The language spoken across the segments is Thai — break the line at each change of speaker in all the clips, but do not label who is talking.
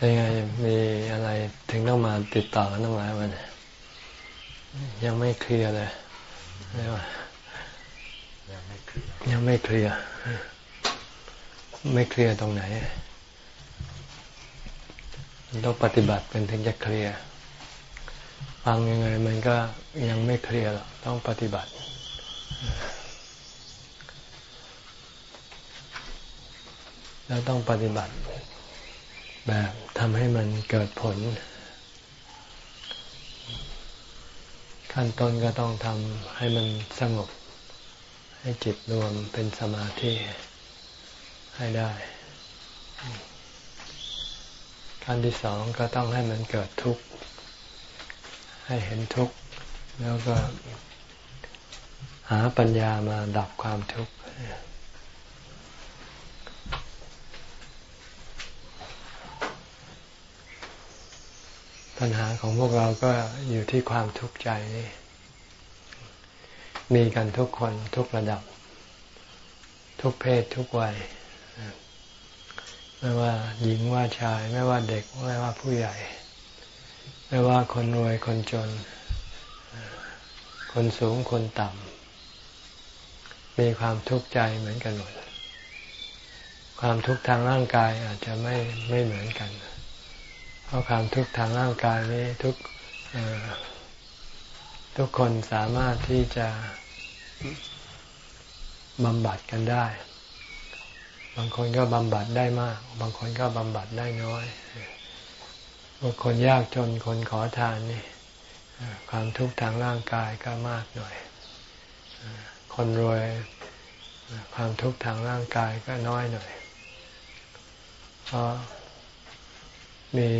ยังไงมีอะไรถึงต้องมาติดต่อกันต้องหลายวันยังไม่เคลียร์เลยเรียกว่ายังไม่เคลียร์ยังไม่เคลียร์ไม่เคลียร์ตรงไหนต้องปฏิบัติเป็นถึงจะเคลียร์ฟังยังไงมันก็ยังไม่เคลียร์หรอกต้องปฏิบัติแล้วต้องปฏิบัติแบบ ทำให้มันเกิดผล ขั้นต้นก็ต้องทำให้มันสงบ ให้จิตรวมเป็นสมาธิให้ได้ ขั้นที่สองก็ต้องให้มันเกิดทุกข์ ให้เห็นทุกข์ แล้วก็หาปัญญามาดับความทุกข์ ปัญหาของพวกเราก็อยู่ที่ความทุกข์ใจนี่มีกันทุกคนทุกระดับ ทุกเพศทุกวัย ไม่ว่าหญิงว่าชาย ไม่ว่าเด็ก ไม่ว่าผู้ใหญ่ ไม่ว่าคนรวยคนจน คนสูงคนต่ำมีความทุกข์ใจเหมือนกันหมดความทุกข์ทางร่างกายอาจจะไม่ไม่เหมือนกันเเพราะความทุกข์ทางร่างกายนี้ทุกทุกคนสามารถที่จะบำบัดกันได้ บางคนก็บำบัดได้มาก บางคนก็บำบัดได้น้อยบางคนยากจนคนขอทานนี่ความทุกข์ทางร่างกายก็มากหน่อย คนรวยความทุกข์ทางร่างกายก็น้อยหน่อย เพราะ มี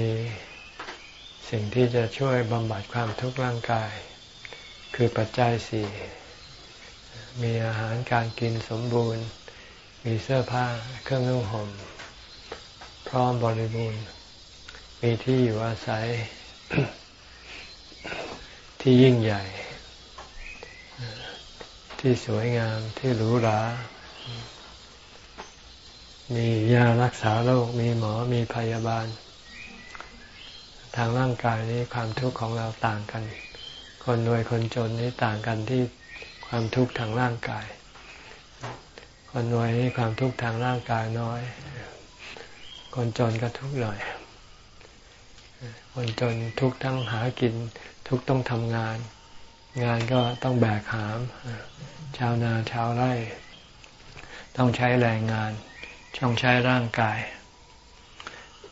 สิ่งที่จะช่วยบำบัดความทุกข์ร่างกาย คือปัจจัยสี่มีอาหารการกินสมบูรณ์ มีเสื้อผ้าเครื่องนุ่งห่ม พร้อมบริบูรณ์ มีที่อยู่อาศัยที่ยิ่งใหญ่ ที่สวยงามที่หรูหรามียารักษาโรค มีหมอมีพยาบาล ทางร่างกายนี้ความทุกข์ของเราต่างกัน คนรวยคนจนนี้ต่างกันที่ความทุกข์ทางร่างกาย คนรวยนี่ความทุกข์ทางร่างกายน้อย คนจนก็ทุกข์หน่อย คนจนทุกข์ทั้งหากิน ทุกข์ต้องทำงาน งานก็ต้องแบกหาม ชาวนาชาวไร่ ต้องใช้แรงงานต้องใช้ร่างกาย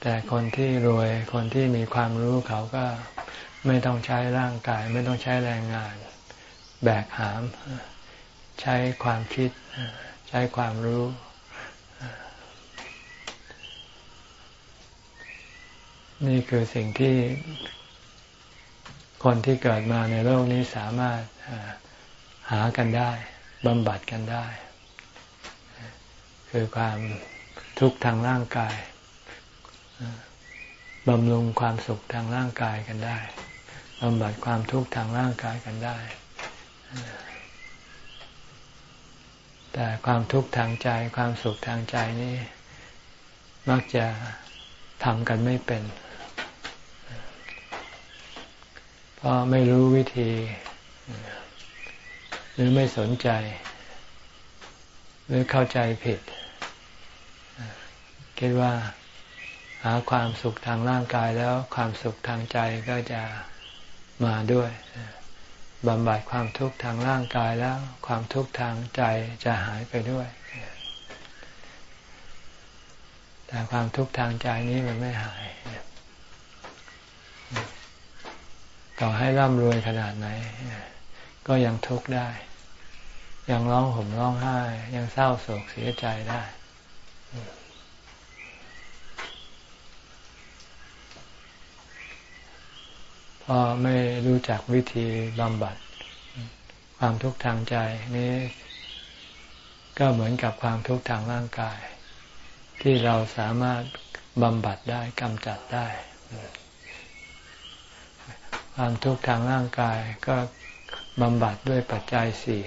แต่คนที่รวยคนที่มีความรู้เขาก็ไม่ต้องใช้ร่างกาย ไม่ต้องใช้แรงงาน แบกหาม ใช้ความคิด ใช้ความรู้ นี่คือสิ่งที่คนที่เกิดมาในโลกนี้สามารถหากันได้บำบัดกันได้ คือความทุกข์ทางร่างกาย บำรุงความสุขทางร่างกายกันได้บำบัดความทุกข์ทางร่างกายกันได้ แต่ความทุกข์ทางใจความสุขทางใจนี้มักจะทำกันไม่เป็น เพราะไม่รู้วิธี หรือไม่สนใจ หรือเข้าใจผิด คิดว่า หาความสุขทางร่างกายแล้วความสุขทางใจก็จะมาด้วยบำบัดความทุกข์ทางร่างกายแล้ว ความทุกข์ทางใจจะหายไปด้วย แต่ความทุกข์ทางใจนี้มันไม่หายต่อให้ร่ำรวยขนาดไหน ก็ยังทุกข์ได้ ยังร้องห่มร้องไห้ ยังเศร้าโศกเสียใจได้ พราะไม่รู้จักวิธีบำบัด ความทุกข์ทางใจนี้ ก็เหมือนกับความทุกข์ทางร่างกาย ที่เราสามารถบำบัดได้กำจัดได้ ความทุกข์ทางร่างกายก็บำบัดด้วยปัจจัยสี่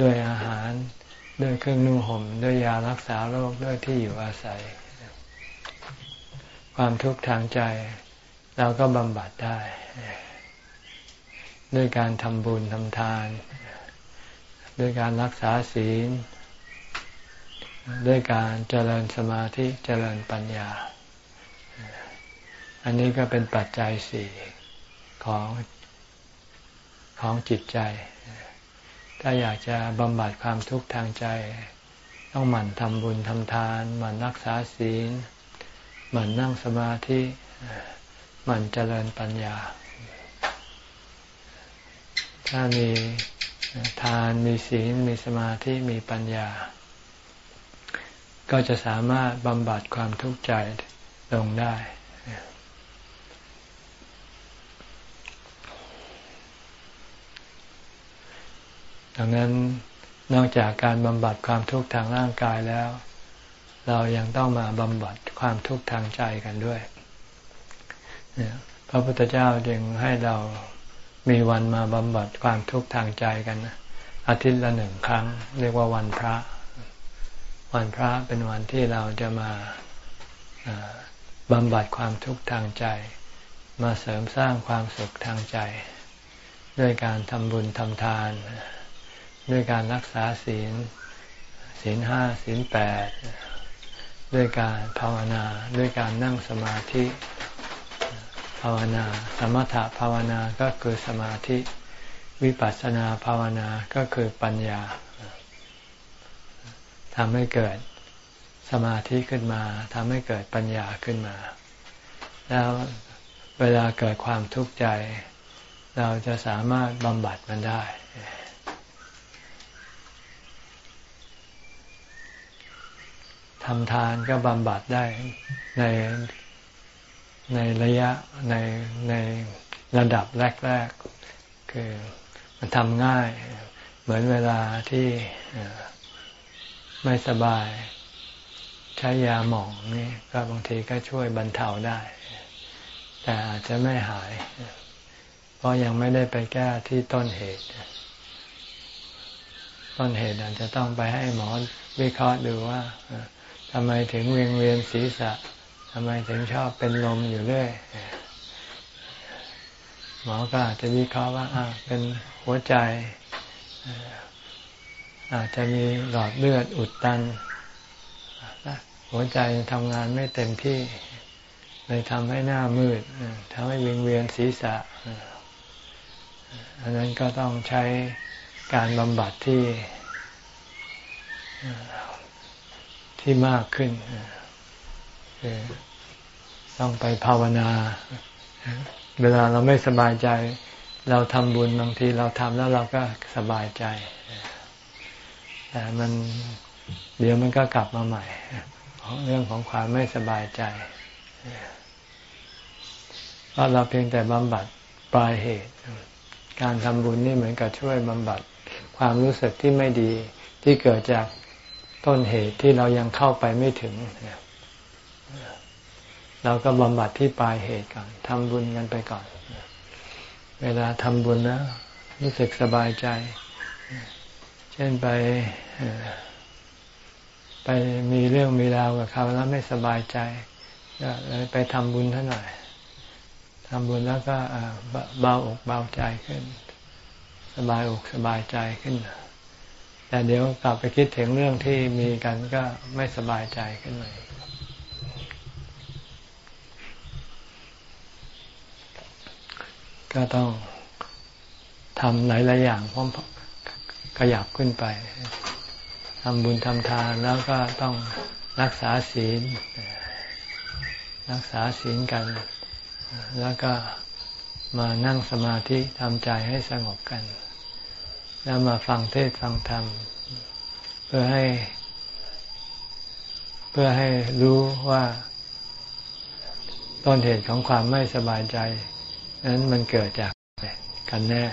ด้วยอาหารด้วยเครื่องนุ่งห่มด้วยยารักษาโรคด้วยที่อยู่อาศัย ความทุกข์ทางใจ เราก็บำบัดได้ด้วยการทำบุญทำทาน ด้วยการรักษาศีล ด้วยการเจริญสมาธิเจริญปัญญา อันนี้ก็เป็นปัจจัยสี่ของของจิตใจ ถ้าอยากจะบำบัดความทุกข์ทางใจ ต้องหมั่นทำบุญทำทาน หมั่นรักษาศีล หมั่นนั่งสมาธิ หมั่นเจริญปัญญา ถ้ามีทานมีศีลมีสมาธิมีปัญญา ก็จะสามารถบำบัดความทุกข์ใจลงได้ดังนั้นนอกจากการบำบัดความทุกข์ทางร่างกายแล้ว เรายังต้องมาบำบัดความทุกข์ทางใจกันด้วย พระพุทธเจ้าจึงให้เรามีวันมาบำบัดความทุกข์ทางใจกันอาทิตย์ละหนึ่งครั้ง เรียกว่าวันพระ วันพระเป็นวันที่เราจะมาบำบัดความทุกข์ทางใจ มาเสริมสร้างความสุขทางใจ ด้วยการทำบุญทำทาน ด้วยการรักษาศีล ศีลห้าศีลแปดด้วยการภาวนา ด้วยการนั่งสมาธิ ภาวนา สมถะภาวนาก็คือสมาธิ วิปัสสนาภาวนาก็คือปัญญาทำให้เกิดสมาธิขึ้นมาทำให้เกิดปัญญาขึ้นมา แล้วเวลาเกิดความทุกข์ใจ เราจะสามารถบำบัดมันได้ ทำทานก็บำบัดได้ใน ในระยะในในระดับแรกๆ คือมันทำง่าย เหมือนเวลาที่ไม่สบาย ใช้ยาหมองนี่ก็บางทีก็ช่วยบรรเทาได้ แต่อาจจะไม่หาย เพราะยังไม่ได้ไปแก้ที่ต้นเหตุ ต้นเหตุอาจจะต้องไปให้หมอวิเคราะห์ดูว่าทำไมถึงเวียงเวียนศีรษะำไมถึงชอบเป็นลมอยู่เรื่อยหมอก็อาจจะวิเคราะห์ว่าเป็นหัวใจ อาจจะมีหลอดเลือดอุดตัน หัวใจทำงานไม่เต็มที่เลยทำให้หน้ามืดทำให้วียงเวียนศีรษะอันนั้นก็ต้องใช้การบำบัดที่ที่มากขึ้น ต้องไปภาวนา เวลาเราไม่สบายใจ เราทำบุญบางทีเราทำแล้วเราก็สบายใจ แต่มันเดี๋ยวมันก็กลับมาใหม่ เรื่องของความไม่สบายใจเพราะเราเพียงแต่บำบัดปลายเหตุ การทำบุญนี่เหมือนกับช่วยบำบัดความรู้สึกที่ไม่ดีที่เกิดจากต้นเหตุที่เรายังเข้าไปไม่ถึงเราก็บำบัดที่ปลายเหตุก่อนทำบุญกันไปก่อน เวลาทำบุญแล้วรู้สึกสบายใจ เช่นไปไปมีเรื่องมีราวกับเขาแล้วไม่สบายใจก็เลยไปทำบุญท่าหน่อยทำบุญแล้วก็เบาอกเบาใจขึ้น สบายอกสบายใจขึ้น แต่เดี๋ยวกลับไปคิดถึงเรื่องที่มีกันก็ไม่สบายใจขึ้นมา ก็ต้องทำหลายหลายอย่างพร้อมขยับขึ้นไปทำบุญทำทานแล้วก็ต้องรักษาศีล รักษาศีลกัน แล้วก็มานั่งสมาธิทำใจให้สงบกัน แล้วมาฟังเทศฟังธรรม เพื่อให้ เพื่อให้รู้ว่าต้นเหตุของความไม่สบายใจ นั้นมันเกิดจากกันแน่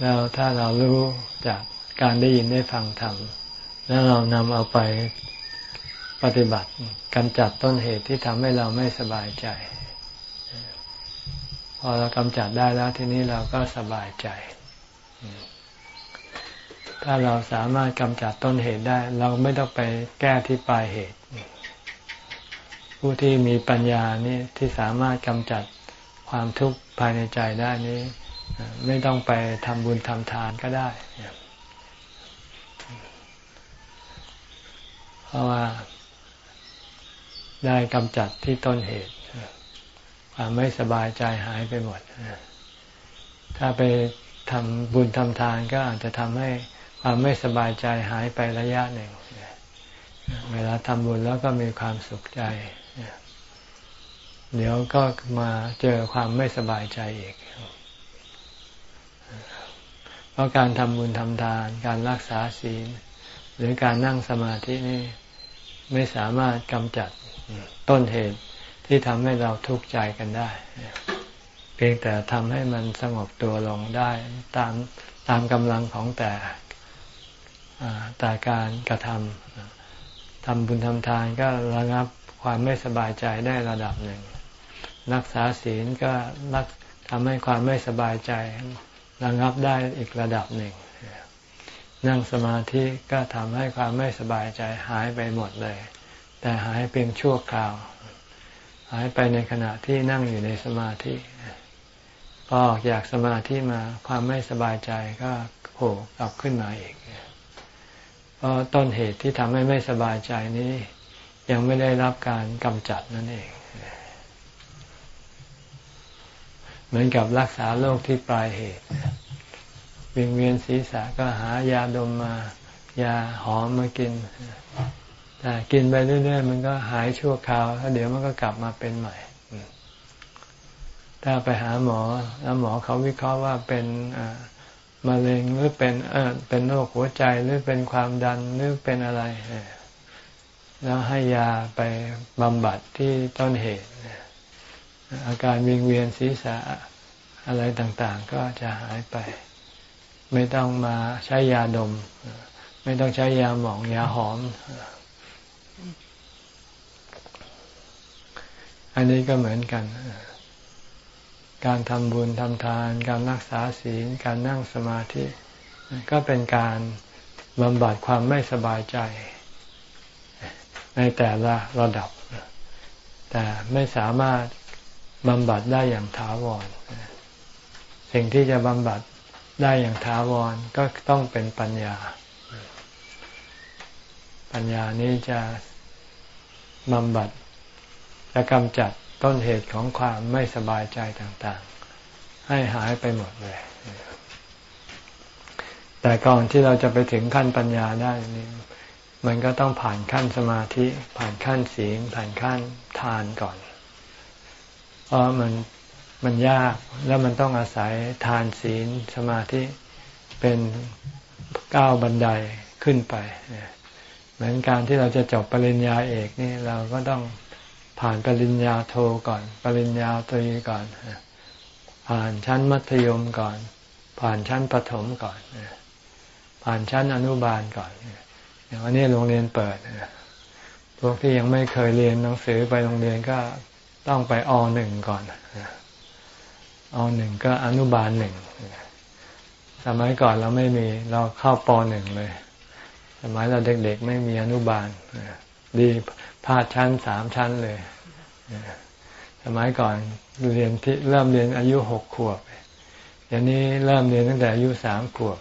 แล้วถ้าเรารู้จากการได้ยินได้ฟังธรรม แล้วเรานำเอาไปปฏิบัติกำจัดต้นเหตุที่ทำให้เราไม่สบายใจ พอเรากำจัดได้แล้วทีนี้เราก็สบายใจ ถ้าเราสามารถกำจัดต้นเหตุได้ เราไม่ต้องไปแก้ที่ปลายเหตุ ผู้ที่มีปัญญานี่ที่สามารถกำจัดความทุกข์ภายในใจได้นี้ ไม่ต้องไปทำบุญทำทานก็ได้ เพราะว่าได้กำจัดที่ต้นเหตุความไม่สบายใจหายไปหมด ถ้าไปทำบุญทำทานก็อาจจะทำให้ความไม่สบายใจหายไประยะหนึ่ง เวลาทำบุญแล้วก็มีความสุขใจ เดี๋ยวก็มาเจอความไม่สบายใจอีก เพราะการทำบุญทำทาน การรักษาศีล หรือการนั่งสมาธินี่ไม่สามารถกำจัดต้นเหตุที่ทำให้เราทุกข์ใจกันได้ เพียงแต่ทำให้มันสงบตัวลงได้ตามตามกำลังของแต่แต่การกระทำทำบุญทำทานก็ระงับความไม่สบายใจได้ระดับหนึ่ง รักษาศีลก็รักทำให้ความไม่สบายใจระงับได้อีกระดับหนึ่ง นั่งสมาธิก็ทำให้ความไม่สบายใจหายไปหมดเลย แต่หายเพียงชั่วคราว หายไปในขณะที่นั่งอยู่ในสมาธิพอออกจากสมาธิมาความไม่สบายใจก็โผล่กลับขึ้นมาอีกเพราะต้นเหตุที่ทำให้ไม่สบายใจนี้ ยังไม่ได้รับการกำจัดนั่นเอง เหมือนกับรักษาโรคที่ปลายเหตุวิงเวียนศีรษะก็หายาดมมายาหอมมากินแต่กินไปเรื่อยๆมันก็หายชั่วคราวแล้วเดี๋ยวมันก็กลับมาเป็นใหม่ ถ้าไปหาหมอแล้วหมอเขาวิเคราะห์ว่าเป็นมะเร็งหรือเป็นเออเป็นโรคหัวใจหรือเป็นความดันหรือเป็นอะไร แล้วให้ยาไปบำบัดที่ต้นเหตุ อาการวิงเวียนศีรษะอะไรต่างๆ ก็จะหายไป ไม่ต้องมาใช้ยาดม ไม่ต้องใช้ยาหมองยาหอม อันนี้ก็เหมือนกัน การทำบุญทำทาน การรักษาศีล การนั่งสมาธิ ก็เป็นการบำบัดความไม่สบายใจ ในแต่ละระดับ แต่ไม่สามารถ บำบัดได้อย่างถาวร สิ่งที่จะบำบัดได้อย่างถาวรก็ต้องเป็นปัญญา ปัญญานี้จะบำบัดจะกำจัดต้นเหตุของความไม่สบายใจต่างๆ ให้หายไปหมดเลย แต่ก่อนที่เราจะไปถึงขั้นปัญญาได้นี่มันก็ต้องผ่านขั้นสมาธิ ผ่านขั้นศีลผ่านขั้นทานก่อน เพราะมันมันยากแล้วมันต้องอาศัยทานศีลสมาธิเป็นก้าวบันไดขึ้นไป เหมือนการที่เราจะจบปริญญาเอกนี่เราก็ต้องผ่านปริญญาโทก่อน ปริญญาตรีก่อน ผ่านชั้นมัธยมก่อน ผ่านชั้นประถมก่อน ผ่านชั้นอนุบาลก่อนอย่างวันนี้โรงเรียนเปิดพวกที่ยังไม่เคยเรียนหนังสือไปโรงเรียนก็ ต้องไปอหนึ่งก่อนอหนึ่งก็อนุบาลหนึ่งสมัยก่อนเราไม่มีเราเข้าปหนึ่งเลย สมัยเราเด็กๆไม่มีอนุบาลดีพาดชั้นสามชั้นเลยสมัยก่อนเรียนที่เริ่มเรียนอายุหกขวบอย่างนี้เริ่มเรียนตั้งแต่อายุสามขวบ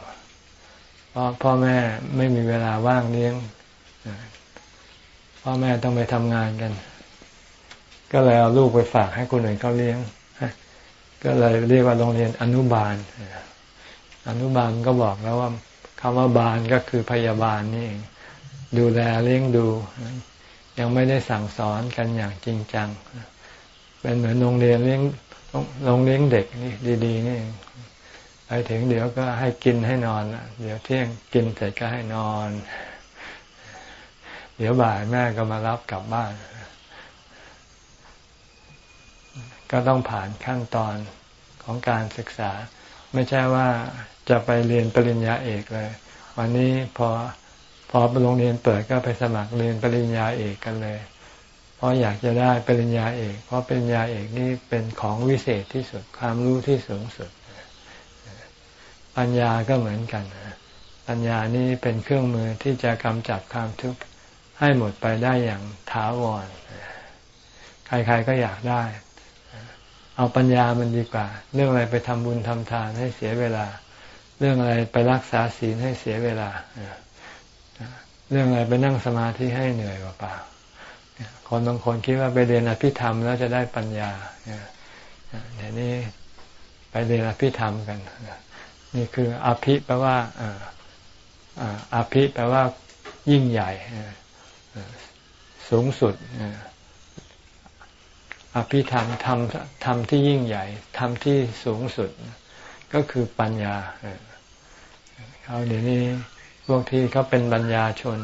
เพราะพ่อแม่ไม่มีเวลาว่างเลี้ยงพ่อแม่ต้องไปทำงานกัน ก็เลยเอาลูกไปฝากให้คนอื่นเขาเลี้ยงก็เลยเรียกว่าโรงเรียนอนุบาล อนุบาลก็บอกแล้วว่าคำว่าบาลก็คือพยาบาลนี่เองดูแลเลี้ยงดู ยังไม่ได้สั่งสอนกันอย่างจริงจัง เป็นเหมือนโรงเรียนเลี้ยงโรงเลี้ยงเด็กนี่ดี ๆ นี่ไปถึงเดี๋ยวก็ให้กินให้นอนเดี๋ยวเที่ยงกินเสร็จก็ให้นอน เดี๋ยวบ่ายแม่ก็มารับกลับบ้าน ก็ต้องผ่านขั้นตอนของการศึกษา ไม่ใช่ว่าจะไปเรียนปริญญาเอกเลย วันนี้พอพอโรงเรียนเปิดก็ไปสมัครเรียนปริญญาเอกกันเลย เพราะอยากจะได้ปริญญาเอก เพราะปริญญาเอกนี่เป็นของวิเศษที่สุดความรู้ที่สูงสุด ปัญญาก็เหมือนกันปัญญานี้เป็นเครื่องมือที่จะกำจัดความทุกข์ให้หมดไปได้อย่างถาวร ใครๆก็อยากได้ เอาปัญญามันดีกว่า เรื่องอะไรไปทำบุญทำทานให้เสียเวลา เรื่องอะไรไปรักษาศีลให้เสียเวลา เรื่องอะไรไปนั่งสมาธิให้เหนื่อยเปล่าคนบางคนคิดว่าไปเรียนอภิธรรมแล้วจะได้ปัญญาเดี๋ยนี้ไปเรียนอภิธรรมกัน นี่คืออภิแปลว่าอภิแปลว่ายิ่งใหญ่สูงสุด อภิธรรมธรรมธรรมที่ยิ่งใหญ่ธรรมที่สูงสุด ก็คือปัญญาเขาเดี๋ยวนี้พวกที่เขาเป็นปัญญาชน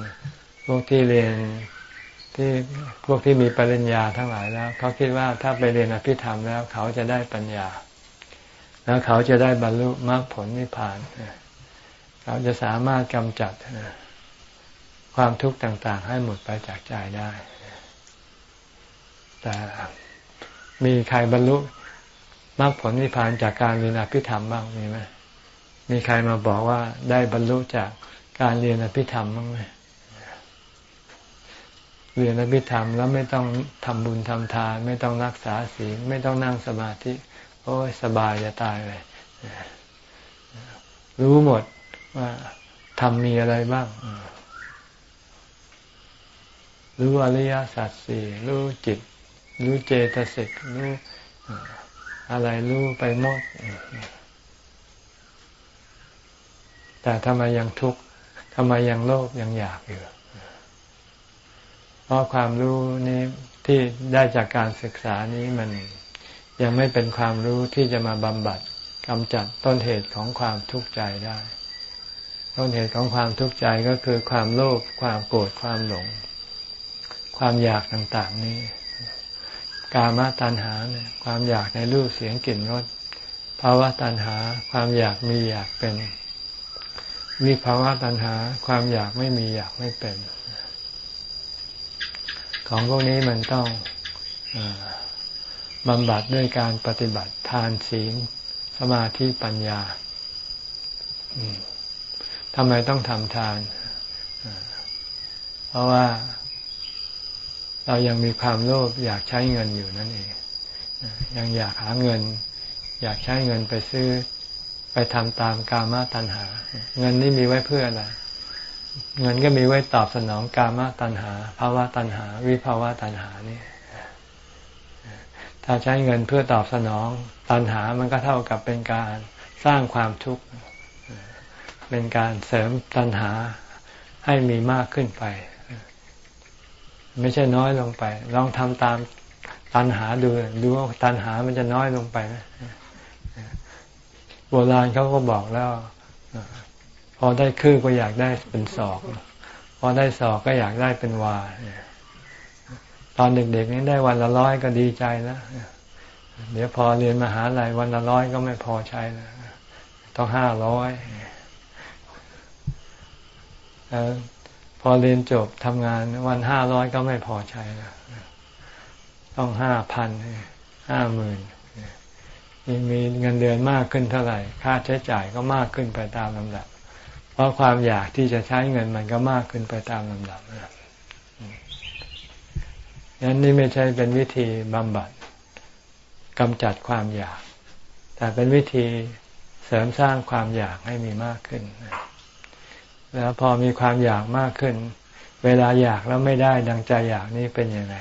พวกที่เรียนที่พวกที่มีปริญญาทั้งหลายแล้วเขาคิดว่าถ้าไปเรียนอภิธรรมแล้ว เขาจะได้ปัญญา แล้วเขาจะได้บรรลุมรรคผลนิพพานเขาจะสามารถกำจัดความทุกข์ต่าง ๆ ให้หมดไปจากใจได้แต่ มีใครบรรลุมรรคผลนิพพานจากการเรียนอภิธรรมบ้างมีไหมมีใครมาบอกว่าได้บรรลุจากการเรียนอภิธรรมบ้างไหมเรียนอภิธรรมแล้วไม่ต้องทำบุญทำทาน ไม่ต้องรักษาศีลไม่ต้องนั่งสมาธิ โอ้ยสบายจะตายเลยรู้หมดว่าทำมีอะไรบ้างรู้อริยสัจสี่รู้จิต รู้เจตสิกรู้อะไรรู้ไปหมด แต่ทำไมยังทุกข์ทำไมยังโลภยังอยากอยู่เพราะความรู้นี้ที่ได้จากการศึกษานี้มันยังไม่เป็นความรู้ที่จะมาบำบัดกำจัดต้นเหตุของความทุกข์ใจได้ ต้นเหตุของความทุกข์ใจก็คือความโลภความโกรธความหลง ความอยากต่าง ๆ นี้ กามตัณหาเนี่ยความอยากในรูปเสียงกลิ่นรสภาวะตัณหา ความอยากมีอยากเป็นวิภาวะตัณหา ความอยากไม่มีอยากไม่เป็น ของพวกนี้มันต้องบำบัดด้วยการปฏิบัติทานศีลสมาธิปัญญาทำไมต้องทำทาน เพราะว่า เรายังมีความโลภอยากใช้เงินอยู่นั่นเองยังอยากหาเงิน อยากใช้เงินไปซื้อไปทำตามกามาตัณหา เงินนี่มีไว้เพื่ออะไร เงินก็มีไว้ตอบสนองกามตัณหาภาวะตัณหา วิภาวะตัณหานี่ถ้าใช้เงินเพื่อตอบสนองตัณหามันก็เท่ากับเป็นการสร้างความทุกข์เป็นการเสริมตัณหาให้มีมากขึ้นไป ไม่ใช่น้อยลงไป ลองทำตามตัณหาดูดูว่าตัณหามันจะน้อยลงไปไหมโบราณเขาก็บอกแล้ว พอได้คือก็อยากได้เป็นศอกพอได้ศอกก็อยากได้เป็นวาตอนเด็กๆนี้ได้วันละร้อยก็ดีใจแล้วเดี๋ยวพอเรียนมหาลัยวันละร้อยก็ไม่พอใช้แล้วต้องห้าร้อย พอเรียนจบทำงานวันห้าร้อยก็ไม่พอใช้แล้วต้องห้าพันห้าหมื่นยิ่งมีเงินเดือนมากขึ้นเท่าไหร่ ค่าใช้จ่ายก็มากขึ้นไปตามลำดับ เพราะความอยากที่จะใช้เงินมันก็มากขึ้นไปตามลำดับนั้นนี่ไม่ใช่เป็นวิธีบำบัดกำจัดความอยาก แต่เป็นวิธีเสริมสร้างความอยากให้มีมากขึ้น แล้วพอมีความอยากมากขึ้น เวลาอยากแล้วไม่ได้ดังใจอยากนี่เป็นยังไง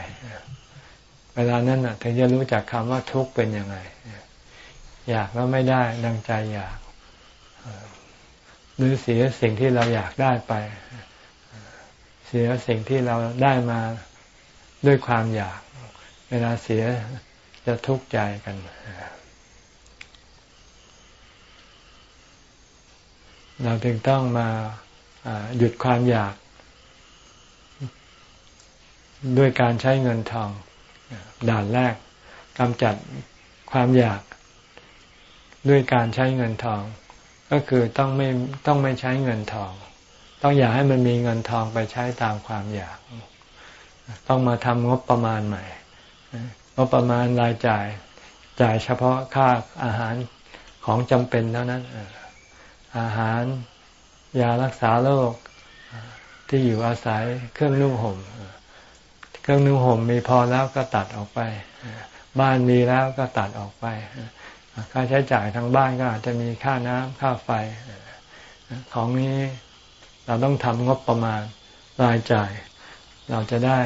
เวลานั้นถึงจะรู้จักคำว่าทุกข์เป็นยังไง อยากแล้วไม่ได้ดังใจอยาก หรือเสียสิ่งที่เราอยากได้ไป เสียสิ่งที่เราได้มาด้วยความอยาก เวลาเสียจะทุกข์ใจกันเราจึงต้องมา หยุดความอยาก ด้วยการใช้เงินทอง ด่านแรกกำจัดความอยาก ด้วยการใช้เงินทอง ก็คือต้องไม่ต้องไม่ใช้เงินทอง ต้องอย่าให้มันมีเงินทองไปใช้ตามความอยาก ต้องมาทำงบประมาณใหม่งบประมาณรายจ่ายจ่ายเฉพาะค่าอาหารของจำเป็นเท่านั้นอาหาร ยารักษาโรคที่อยู่อาศัยเครื่องนุ่งห่มเครื่องนุ่งห่มมีพอแล้วก็ตัดออกไป บ้านมีแล้วก็ตัดออกไป ค่าใช้จ่ายทางบ้านก็อาจจะมีค่าน้ำค่าไฟ ของนี้เราต้องทำงบประมาณรายจ่าย เราจะได้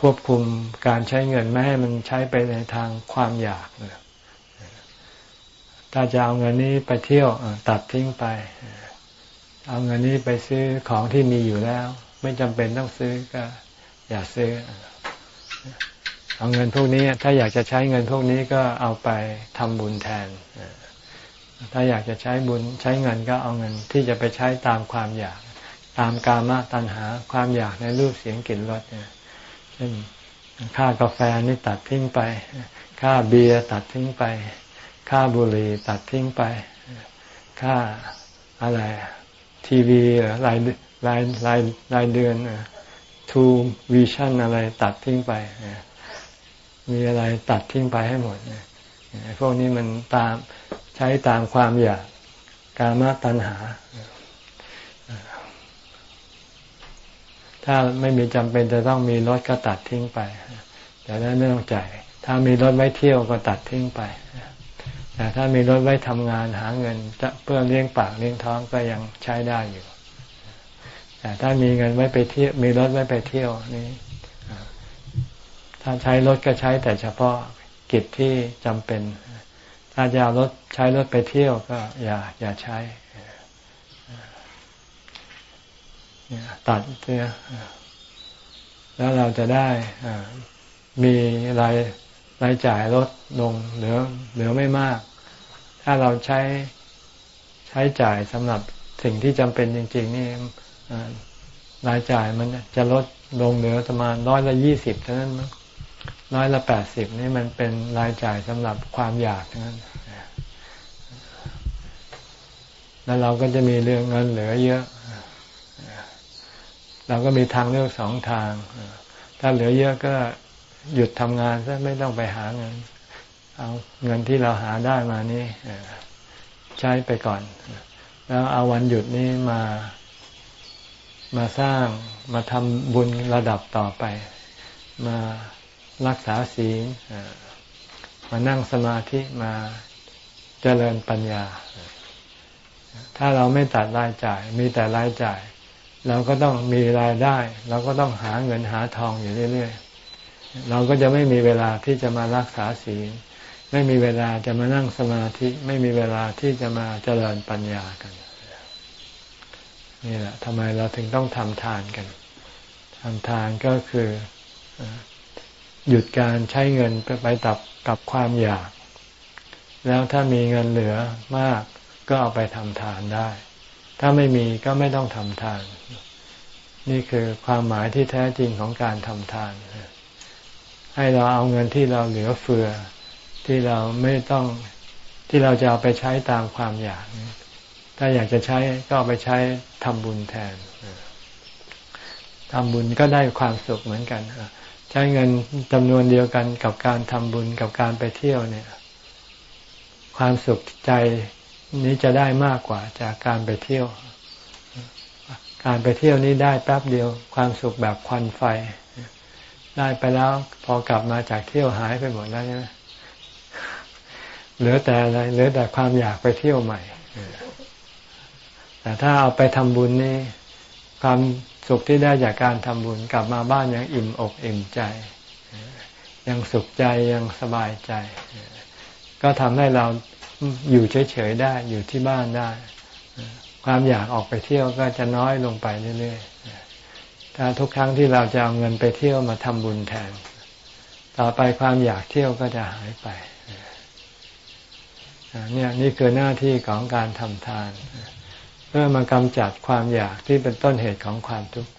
ควบคุมการใช้เงินไม่ให้มันใช้ไปในทางความอยาก ถ้าจะเอาเงินนี้ไปเที่ยวตัดทิ้งไป เอาเงินนี้ไปซื้อของที่มีอยู่แล้ว ไม่จำเป็นต้องซื้อก็อย่าซื้อ เอาเงินพวกนี้ ถ้าอยากจะใช้เงินพวกนี้ก็เอาไปทำบุญแทน ถ้าอยากจะใช้บุญใช้เงินก็เอาเงินที่จะไปใช้ตามความอยาก ตามกามตัณหาความอยากในรูปเสียงกลิ่นรสเนี่ยเช่นค่ากาแฟนี่ตัดทิ้งไป ค่าเบียร์ตัดทิ้งไป ค่าบุหรี่ตัดทิ้งไป ค่าอะไร ทีวีรายรายรายรายเดือน TrueVisions อะไรตัดทิ้งไป มีอะไรตัดทิ้งไปให้หมดพวกนี้มันตามใช้ตามความอยากกามาตัณหา ถ้าไม่มีจำเป็นจะต้องมีรถก็ตัดทิ้งไปแต่นั้นไม่ต้องจ่ายถ้ามีรถไว้เที่ยวก็ตัดทิ้งไป แต่ถ้ามีรถไว้ทำงานหาเงินจะเพื่อเลี้ยงปากเลี้ยงท้องก็ยังใช้ได้อยู่ แต่ถ้ามีเงินไว้ไปเที่ยวมีรถไว้ไปเที่ยวนี่ถ้าใช้รถก็ใช้แต่เฉพาะกิจที่จำเป็น ถ้าจะเอารถใช้รถไปเที่ยวก็อย่าอย่าใช้ตัดเสียแล้วเราจะได้มีรายรายจ่ายลดลงเหลือเหลือไม่มาก ถ้าเราใช้ใช้จ่ายสำหรับสิ่งที่จำเป็นจริง ๆ นี่รายจ่ายมันจะลดลงเหลือประมาณร้อยละยี่สิบเท่านั้นร้อยละแปดสิบนี่มันเป็นรายจ่ายสำหรับความอยากเท่านั้นแล้วเราก็จะมีเรื่องเงินเหลือเยอะเราก็มีทางเลือกสองทาง ถ้าเหลือเยอะก็หยุดทำงานซะไม่ต้องไปหาเงิน เอาเงินที่เราหาได้มานี่ใช้ไปก่อน แล้วเอาวันหยุดนี้มามาสร้างมาทำบุญระดับต่อไป มารักษาศีลมานั่งสมาธิมาเจริญปัญญา ถ้าเราไม่ตัดรายจ่าย มีแต่รายจ่าย เราก็ต้องมีรายได้ เราก็ต้องหาเงินหาทองอยู่เรื่อยๆเราก็จะไม่มีเวลาที่จะมารักษาศีล ไม่มีเวลาจะมานั่งสมาธิ ไม่มีเวลาที่จะมาเจริญปัญญากัน นี่แหละทำไมเราถึงต้องทำทานกันทำทานก็คือหยุดการใช้เงินไปไปตับกับความอยาก แล้วถ้ามีเงินเหลือมากก็เอาไปทำทานได้ ถ้าไม่มีก็ไม่ต้องทำทาน นี่คือความหมายที่แท้จริงของการทำทาน ให้เราเอาเงินที่เราเหลือเฟือ ที่เราไม่ต้องที่เราจะเอาไปใช้ตามความอยาก ถ้าอยากจะใช้ก็เอาไปใช้ทำบุญแทนทำบุญก็ได้ความสุขเหมือนกันใช้เงินจำนวนเดียวกันกับการทำบุญกับการไปเที่ยวเนี่ย ความสุขใจนี้จะได้มากกว่าจากการไปเที่ยว การไปเที่ยวนี้ได้แป๊บเดียว ความสุขแบบควันไฟ ได้ไปแล้วพอกลับมาจากเที่ยวหายไปหมดแล้วใช่ไหม เหลือแต่อะไรเหลือแต่ความอยากไปเที่ยวใหม่แต่ถ้าเอาไปทำบุญนี่ความสุขที่ได้จากการทำบุญกลับมาบ้านยังอิ่มอกอิ่มใจ ยังสุขใจยังสบายใจ ก็ทำให้เราอยู่เฉยๆได้อยู่ที่บ้านได้ ความอยากออกไปเที่ยวก็จะน้อยลงไปเรื่อยๆถ้าทุกครั้งที่เราจะเอาเงินไปเที่ยวมาทำบุญแทน ต่อไปความอยากเที่ยวก็จะหายไป เนี่ยนี่คือหน้าที่ของการทำทาน เพื่อมากำจัดความอยากที่เป็นต้นเหตุของความทุกข์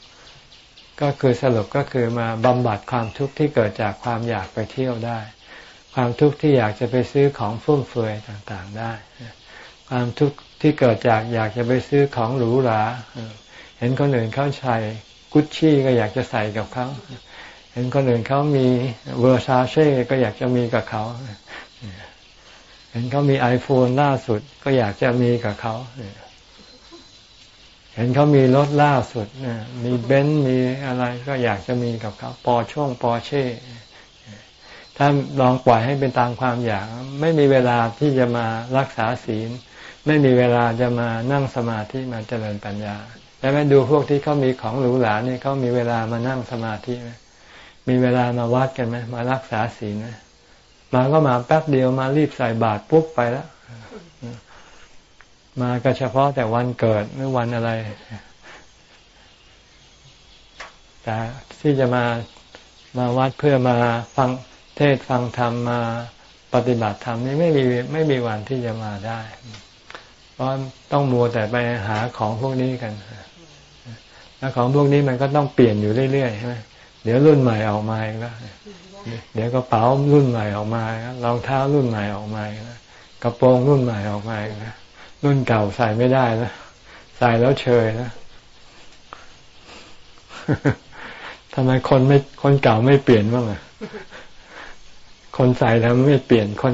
ก็คือสรุปก็คือมาบำบัดความทุกข์ที่เกิดจากความอยากไปเที่ยวได้ ความทุกข์ที่อยากจะไปซื้อของฟุ่มเฟือยต่างๆได้ ความทุกข์ที่เกิดจากอยากจะไปซื้อของหรูหราเห็นคนอื่นเขาใช้กุชชี่ก็อยากจะใส่กับเขาเห็นคนอื่นเขามี Versace ก็อยากจะมีกับเขา เห็นเขามี iPhone ล่าสุด ก็อยากจะมีกับเขาเห็นเขามีรถล่าสุดมีเบนซ์มีอะไรก็อยากจะมีกับเขาปอร์ช่งปอร์เช่ถ้าลองปล่อยให้เป็นตามความอยาก ไม่มีเวลาที่จะมารักษาศีล ไม่มีเวลาจะมานั่งสมาธิมาเจริญปัญญาแต่ไม่ดูพวกที่เขามีของหรูหราเนี่ยเขามีเวลามานั่งสมาธิไหมมีเวลามาวัดกันไหมมารักษาศีลไหม มาก็มาแป๊บเดียวมารีบใส่บาตรปุ๊บไปแล้ว มาก็เฉพาะแต่วันเกิดหรือวันอะไร แต่ที่จะมามาวัดเพื่อมาฟังเทศฟังธรรมมาปฏิบัติธรรมนี่ไม่มีไม่มีวันที่จะมาได้ เพราะต้องมัวแต่ไปหาของพวกนี้กันแล้วของพวกนี้มันก็ต้องเปลี่ยนอยู่เรื่อยๆใช่ไหมเดี๋ยวรุ่นใหม่ออกมาอีกแล้ว เดี๋ยวกระเป๋ารุ่นใหม่ออกมารองเท้ารุ่นใหม่ออกมากกระโปรงรุ่นใหม่ออกมาอีกแล้วรุ่นเก่าใส่ไม่ได้แล้วใส่แล้วเชยนะทำไมคนไม่คนเก่าไม่เปลี่ยนบ้างอะคนใส่แล้วไม่เปลี่ยนคน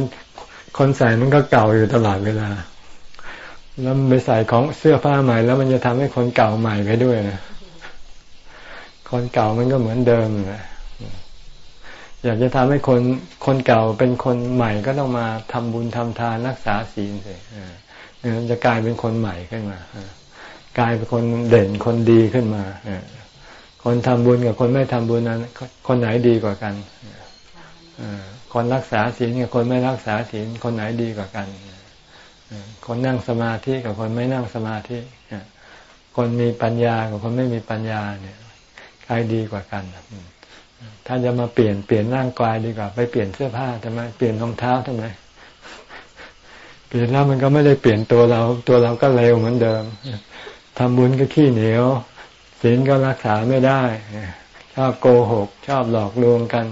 คนใส่มันก็เก่าอยู่ตลอดเวลา แล้วไปใส่ของเสื้อผ้าใหม่ แล้วมันจะทำให้คนเก่าใหม่ไปด้วยนะคนเก่ามันก็เหมือนเดิมนะ อยากจะทำให้คนคนเก่าเป็นคนใหม่ก็ต้องมาทำบุญทำทานรักษาศีลสิจะกลายเป็นคนใหม่ขึ้นมากลายเป็นคนเด่นคนดีขึ้นมาคนทำบุญกับคนไม่ทำบุญนั้น คนไหนดีกว่ากันคนรักษาศีลกับคนไม่รักษาศีลคนไหนดีกว่ากันคนนั่งสมาธิกับคนไม่นั่งสมาธิคนมีปัญญากับคนไม่มีปัญญาเนี่ย ใครดีกว่ากัน ถ้าจะมาเปลี่ยนเปลี่ยนร่างกายดีกว่า ไปเปลี่ยนเสื้อผ้าทำไมเปลี่ยนรองเท้าทำไมเปลี่ยนแล้วมันก็ไม่ได้เปลี่ยนตัวเรา ตัวเราก็เลวเหมือนเดิมทำบุญก็ขี้เหนียวศีลก็รักษาไม่ได้ชอบโกหก ชอบหลอกลวงกัน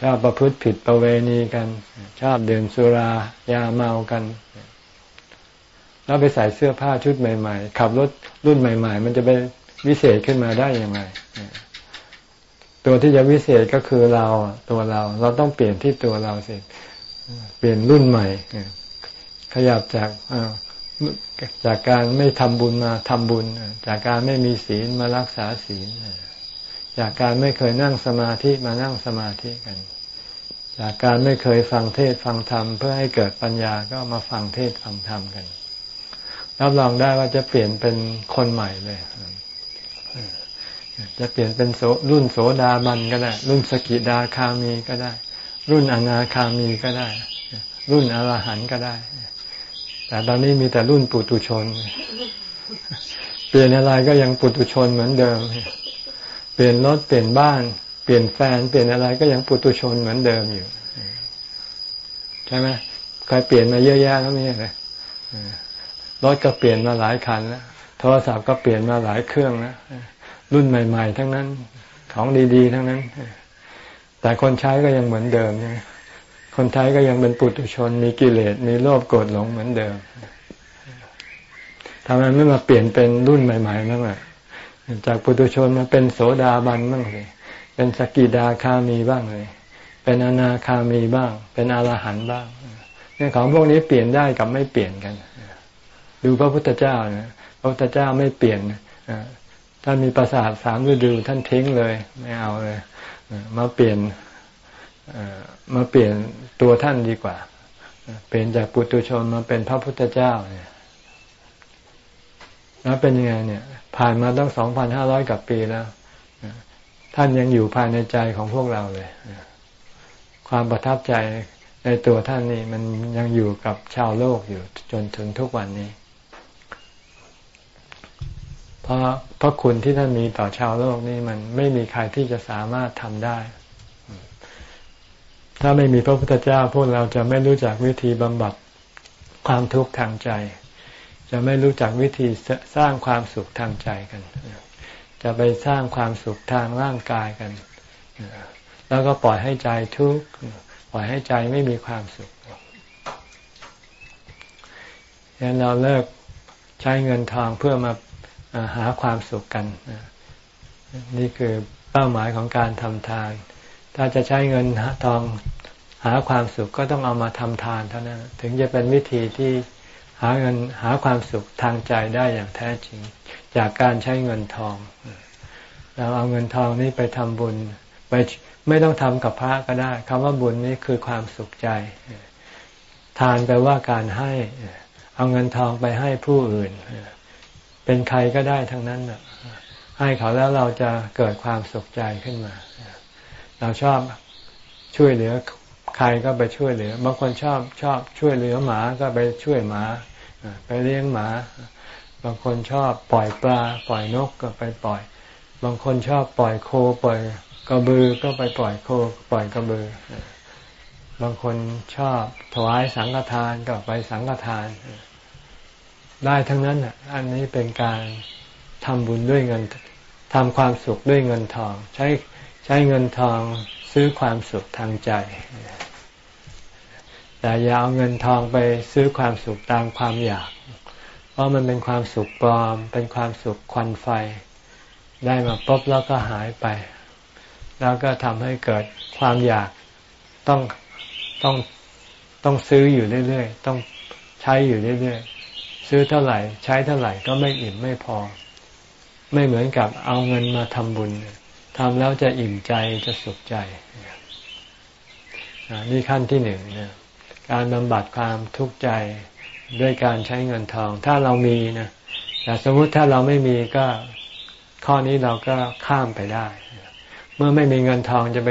ชอบประพฤติผิดประเวณีกัน ชอบดื่มสุรายาเมากัน แล้วไปใส่เสื้อผ้าชุดใหม่ ๆ ขับรถรุ่นใหม่ ๆ มันจะไปวิเศษขึ้นมาได้ยังไง ตัวที่จะวิเศษก็คือเราตัวเรา เราต้องเปลี่ยนที่ตัวเราสิเปลี่ยนรุ่นใหม่ขยับจากจากการไม่ทำบุญมาทำบุญ จากการไม่มีศีลมารักษาศีลจากการไม่เคยนั่งสมาธิมานั่งสมาธิกัน จากการไม่เคยฟังเทศฟังธรรมเพื่อให้เกิดปัญญาก็มาฟังเทศฟังธรรมกันรับรองได้ว่าจะเปลี่ยนเป็นคนใหม่เลย จะเปลี่ยนเป็นโสรุ่นโสดาบันก็ได้ รุ่นสกิดาคามีก็ได้ รุ่นอนาคามีก็ได้ รุ่นอรหันต์ก็ได้ แต่ตอนนี้มีแต่รุ่นปุตุชน เปลี่ยนอะไรก็ยังปุตุชนเหมือนเดิม เปลี่ยนรถเปลี่ยนบ้าน เปลี่ยนแฟน เปลี่ยนอะไรก็ยังปุตุชนเหมือนเดิมอยู่ ใช่ไหมใครเปลี่ยนมาเยอะแยะแล้วไม่ใช่เลยรถก็เปลี่ยนมาหลายคันแล้วโทรศัพท์ก็เปลี่ยนมาหลายเครื่องแล้ว รุ่นใหม่ ๆ ทั้งนั้น ของดี ๆ ทั้งนั้น แต่คนใช้ก็ยังเหมือนเดิมใช่ไหมคนใช้ก็ยังเป็นปุถุชน มีกิเลส มีโลภโกรธหลงเหมือนเดิมทำไมไม่มาเปลี่ยนเป็นรุ่นใหม่ๆบ้างอะจากปุถุชนมาเป็นโสดาบันบ้างเลยเป็นสกิดาคามีบ้างเลย เป็นอนาคามีบ้าง เป็นอรหันต์บ้างเนี่ยของพวกนี้เปลี่ยนได้กับไม่เปลี่ยนกัน ดูพระพุทธเจ้านะพระพุทธเจ้าไม่เปลี่ยน ท่านมีประสาทสามฤดู ท่านทิ้งเลย ไม่เอาเลยมาเปลี่ยนมาเปลี่ยนตัวท่านดีกว่า เปลี่ยนจากปุตุชนมาเป็นพระพุทธเจ้าเนี่ยแล้วเป็นยังไงเนี่ย ผ่านมาตั้งสองพันห้าร้อยกับปีแล้ว ท่านยังอยู่ภายในใจของพวกเราเลย ความประทับใจในตัวท่านนี่มันยังอยู่กับชาวโลกอยู่จนถึงทุกวันนี้ เพราะ ระคุณที่ท่านมีต่อชาวโลกนี่มันไม่มีใครที่จะสามารถทำได้ ถ้าไม่มีพระพุทธเจ้าพวกเราจะไม่รู้จักวิธีบำบัดความทุกข์ทางใจ จะไม่รู้จักวิธีสร้างความสุขทางใจกัน จะไปสร้างความสุขทางร่างกายกัน แล้วก็ปล่อยให้ใจทุกข์ปล่อยให้ใจไม่มีความสุขดังนั้นเราเลิกใช้เงินทองเพื่อมา หาความสุขกัน นี่คือเป้าหมายของการทำทาน ถ้าจะใช้เงินทองหาความสุขก็ต้องเอามาทำทานเท่านั้น ถึงจะเป็นวิธีที่หาเงินหาความสุขทางใจได้อย่างแท้จริง จากการใช้เงินทอง เราเอาเงินทองนี้ไปทำบุญไปไม่ต้องทำกับพระก็ได้คำว่าบุญนี้คือความสุขใจ ทานแปลว่าการให้ เอาเงินทองไปให้ผู้อื่น เป็นใครก็ได้ทั้งนั้นให้เขาแล้วเราจะเกิดความสุขใจขึ้นมา เราชอบช่วยเหลือใครก็ไปช่วยเหลือบางคนชอบชอบช่วยเหลือหมาก็ไปช่วยหมา ไปเลี้ยงหมา บางคนชอบปล่อยปลา ปล่อยนกก็ไปปล่อย บางคนชอบปล่อยโคปล่อยกระบือก็ไปปล่อยโคปล่อยกระบือบางคนชอบถวายสังฆทานก็ไปสังฆทาน ได้ทั้งนั้นอะอันนี้เป็นการทำบุญด้วยเงินทำความสุขด้วยเงินทอง ใช้ใช้เงินทองซื้อความสุขทางใจ แต่อย่าเอาเงินทองไปซื้อความสุขตามความอยาก เพราะมันเป็นความสุขปลอม เป็นความสุขควันไฟ ได้มาปุ๊บแล้วก็หายไป แล้วก็ทำให้เกิดความอยากต้องต้องต้องซื้ออยู่เรื่อยๆ ต้องใช้อยู่เรื่อยๆ ซื้อเท่าไหร่ ใช้เท่าไหร่ก็ไม่อิ่มไม่พอ ไม่เหมือนกับเอาเงินมาทำบุญทำแล้วจะอิ่มใจจะสุขใจนี่ขั้นที่หนึ่งนะการบำบัดความทุกข์ใจด้วยการใช้เงินทอง ถ้าเรามีนะแต่สมมติถ้าเราไม่มีก็ข้อนี้เราก็ข้ามไปได้ เมื่อไม่มีเงินทองจะไป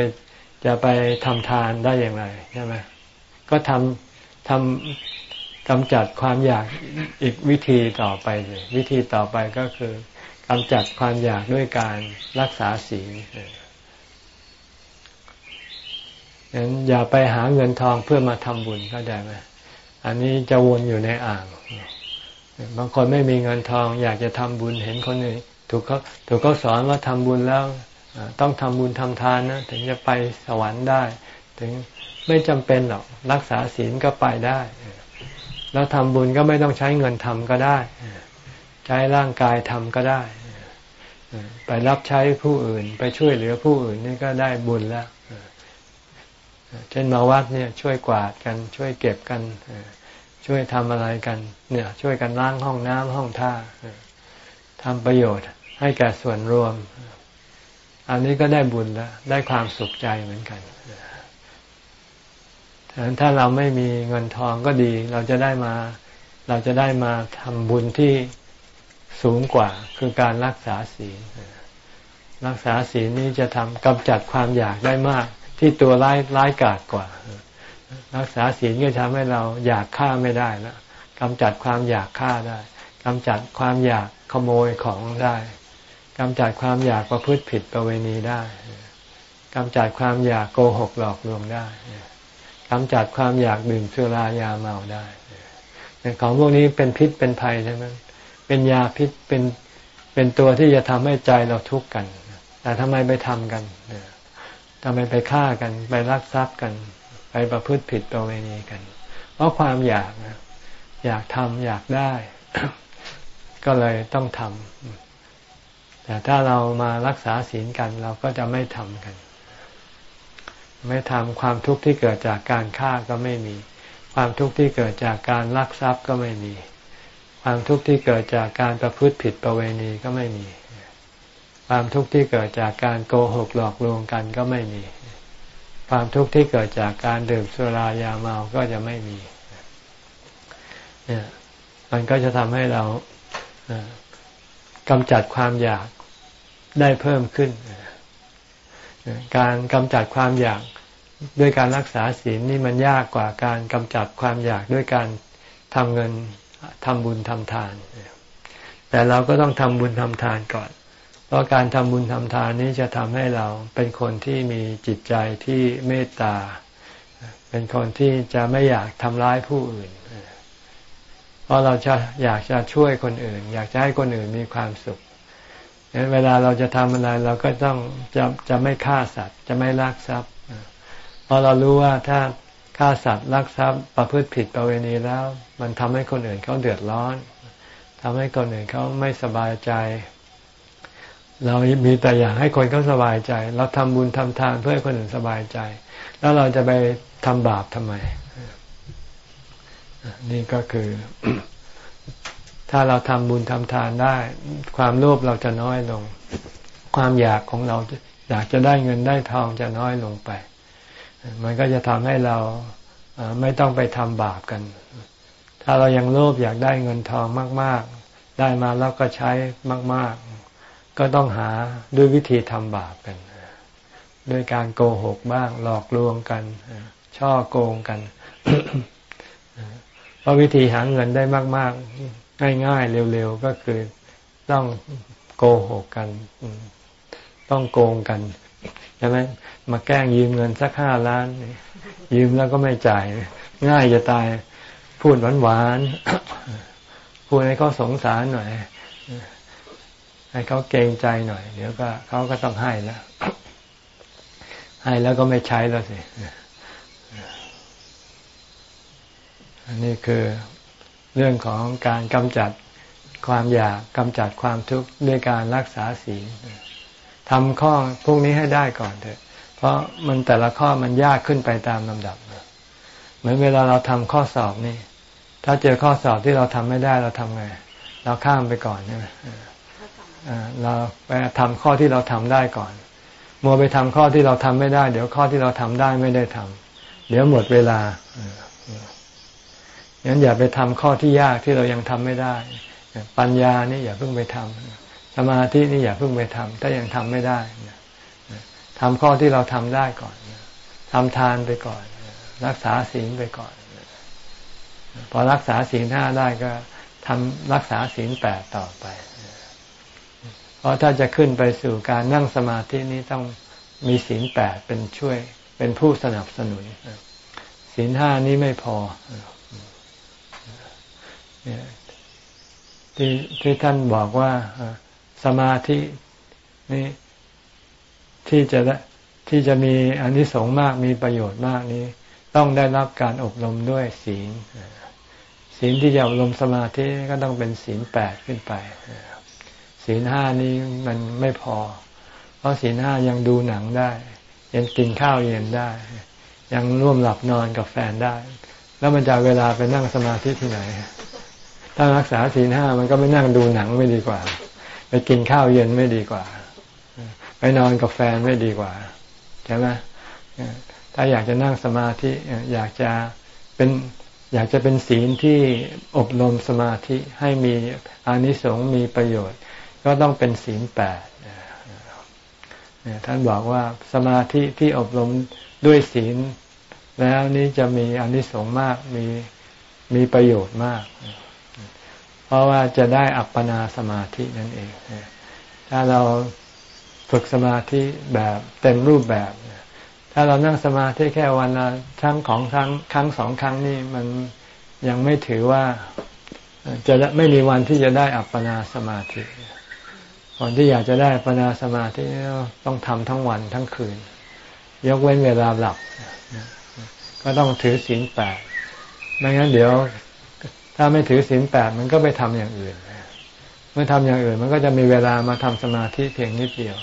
จะไปทำทานได้อย่างไรใช่ไหมก็ทำทำ กำจัดความอยากอีกวิธีต่อไปเลยวิธีต่อไปก็คือกำจัดความอยากด้วยการรักษาศีลงั้นอย่าไปหาเงินทองเพื่อมาทำบุญเข้าใจไหมอันนี้จะวนอยู่ในอ่าง บางคนไม่มีเงินทอง อยากจะทำบุญเห็นคนอื่นถูกเขาถูกเขาสอนว่าทำบุญแล้วต้องทำบุญทำทานนะถึงจะไปสวรรค์ได้ ถึงไม่จำเป็นหรอกรักษาศีลก็ไปได้ แล้วทำบุญก็ไม่ต้องใช้เงินทำก็ได้ ใช้ร่างกายทำก็ได้ ไปรับใช้ผู้อื่น ไปช่วยเหลือผู้อื่นนี่ก็ได้บุญแล้วเช่นมาวัดเนี่ยช่วยกวาดกันช่วยเก็บกันช่วยทำอะไรกัน เนี่ย ช่วยกันล้างห้องน้ำห้องท่าทำประโยชน์ให้แก่ส่วนรวม อันนี้ก็ได้บุญแล้วได้ความสุขใจเหมือนกัน ถ้าเราไม่มีเงินทองก็ดี เราจะได้มา เราจะได้มาทำบุญที่สูงกว่า คือการรักษาศีล รักษาศีลนี้จะทำกำจัดความอยากได้มาก ที่ตัวร้ายร้ายกาจกว่า รักษาศีลก็ทำให้เราอยากฆ่าไม่ได้แล้วกำจัดความอยากฆ่าได้กำจัดความอยากขโมยของได้กำจัดความอยากประพฤติผิดประเวณีได้กำจัดความอยากโกหกหลอกลวงได้ กำจัดความอยากดื่มสุรายาเมาได้ของพวกนี้เป็นพิษเป็นภัยใช่ไหมเป็นยาพิษเป็นเป็นตัวที่จะทำให้ใจเราทุกข์กัน แต่ทำไมไปทำกันทำไมไปฆ่ากัน ไปรักทรัพย์กัน ไปประพฤติผิดประเวณีกัน เพราะความอยากนะอยากทำอยากได้ ก็เลยต้องทำแต่ถ้าเรามารักษาศีลกันเราก็จะไม่ทำกัน ไม่ทำความทุกข์ที่เกิดจากการฆ่าก็ไม่มี ความทุกข์ที่เกิดจากการลักทรัพย์ก็ไม่มี ความทุกข์ที่เกิดจากการประพฤติผิดประเวณีก็ไม่มี ความทุกข์ที่เกิดจากการโกหกหลอกลวงกันก็ไม่มี ความทุกข์ที่เกิดจากการดื่มสุรายาเมาก็จะไม่มีเนี่ยมันก็จะทำให้เรากำจัดความอยากได้เพิ่มขึ้น การกำจัดความอยากด้วยการรักษาศีลนี่มันยากกว่าการกำจัดความอยากด้วยการทำเงินทำบุญทำทาน แต่เราก็ต้องทำบุญทำทานก่อน เพราะการทำบุญทำทานนี้จะทำให้เราเป็นคนที่มีจิตใจที่เมตตา เป็นคนที่จะไม่อยากทำร้ายผู้อื่น เพราะเราจะอยากจะช่วยคนอื่น อยากจะให้คนอื่นมีความสุข เวลาเราจะทำอะไรเราก็ต้องจะจะไม่ฆ่าสัตว์ จะไม่ลักทรัพย์เพราะเรารู้ว่าถ้าฆ่าสัตว์ลักทรัพย์ ประพฤติผิดประเวณีแล้ว มันทำให้คนอื่นเขาเดือดร้อนทำให้คนอื่นเขาไม่สบายใจ เรามีแต่อยากให้คนเขาสบายใจ เราทำบุญทำทานเพื่อให้คนอื่นสบายใจ แล้วเราจะไปทำบาปทำไม นี่ก็คือ ถ้าเราทำบุญทำทานได้ ความโลภเราจะน้อยลง ความอยากของเราอยากจะได้เงินได้ทองจะน้อยลงไป มันก็จะทำให้เราไม่ต้องไปทำบาปกัน ถ้าเรายังโลภอยากได้เงินทองมาก ๆ ได้มาแล้วก็ใช้มาก ๆ ก็ต้องหาด้วยวิธีทำบาปกันด้วยการโกหกบ้างหลอกลวงกัน ช่อโกงกัน เพราะวิธีหาเงินได้มาก ๆ ง่ายๆเร็วๆก็คือต้องโกหกกัน ต้องโกงกันใช่ไหมมาแกล้งยืมเงินสักห้าล้าน ยืมแล้วก็ไม่จ่าย ง่ายจะตาย พูดหวานๆพูดให้เขาสงสารหน่อย ให้เขาเกรงใจหน่อย เดี๋ยวก็เขาก็ต้องให้แล้วให้แล้วก็ไม่ใช้แล้วสิอันนี้คือ เรื่องของการกำจัดความอยากกำจัดความทุกข์ด้วยการรักษาศีลทำข้อพวกนี้ให้ได้ก่อนเถอะ เพราะมันแต่ละข้อมันยากขึ้นไปตามลำดับเหมือนเวลาเราทำข้อสอบนี่ ถ้าเจอข้อสอบที่เราทำไม่ได้เราทำไง เราข้ามไปก่อนใช่ไหมเราไปทำข้อที่เราทำได้ก่อนมัวไปทำข้อที่เราทำไม่ได้ เดี๋ยวข้อที่เราทำได้ไม่ได้ทำเดี๋ยวหมดเวลา งั้นอย่าไปทำข้อที่ยากที่เรายังทำไม่ได้ ปัญญานี่อย่าเพิ่งไปทำสมาธินี่อย่าเพิ่งไปทำถ้ายังทำไม่ได้ทำข้อที่เราทำได้ก่อนทำทานไปก่อน รักษาศีลไปก่อนพอรักษาศีลห้าได้ก็ทำรักษาศีลแปดต่อไป เพราะถ้าจะขึ้นไปสู่การนั่งสมาธินี้ต้องมีศีลแปดเป็นช่วยเป็นผู้สนับสนุนศีลห้านี้ไม่พอ ที่ที่ท่านบอกว่าสมาธินี่ที่จะที่จะมีอนนิสงส์มากมีประโยชน์มากนี้ ต้องได้รับการอบรมด้วยศีลศีลที่จะอบรมสมาธิก็ต้องเป็นศีลแปดขึ้นไปศีลห้านี้มันไม่พอ เพราะศีลห้ายังดูหนังได้ ยังกินข้าวเย็นได้ ยังร่วมหลับนอนกับแฟนได้ แล้วมันจะเวลาไปนั่งสมาธิที่ไหน ถ้ารักษาศีลห้ามันก็ไม่นั่งดูหนังไม่ดีกว่า ไปกินข้าวเย็นไม่ดีกว่า ไปนอนกับแฟนไม่ดีกว่าใช่ไหมถ้าอยากจะนั่งสมาธิอยากจะเป็นอยากจะเป็นศีลที่อบรมสมาธิให้มีอานิสงส์มีประโยชน์ ก็ต้องเป็นศีลแปดท่านบอกว่าสมาธิที่อบรมด้วยศีลแล้วนี้จะมีอนิสงส์มากมีมีประโยชน์มาก ราะว่าจะได้อัปปนาสมาธินั่นเอง ถ้าเราฝึกสมาธิแบบเต็มรูปแบบ ถ้าเรานั่งสมาธิแค่วันละครั้งของครั้งครั้งสองครั้งนี่มันยังไม่ถือว่าจะไม่มีวันที่จะได้อัปปนาสมาธิคนที่อยากจะได้ปนาสมาธิต้องทำทั้งวันทั้งคืน ยกเว้นเวลาหลับ ก็ต้องถือศีลแปดไม่งั้นเดี๋ยว ถ้าไม่ถือศีลแปดมันก็ไปทำอย่างอื่น เมื่อทำอย่างอื่น มันก็จะมีเวลามาทำสมาธิเพียงนิดเดียว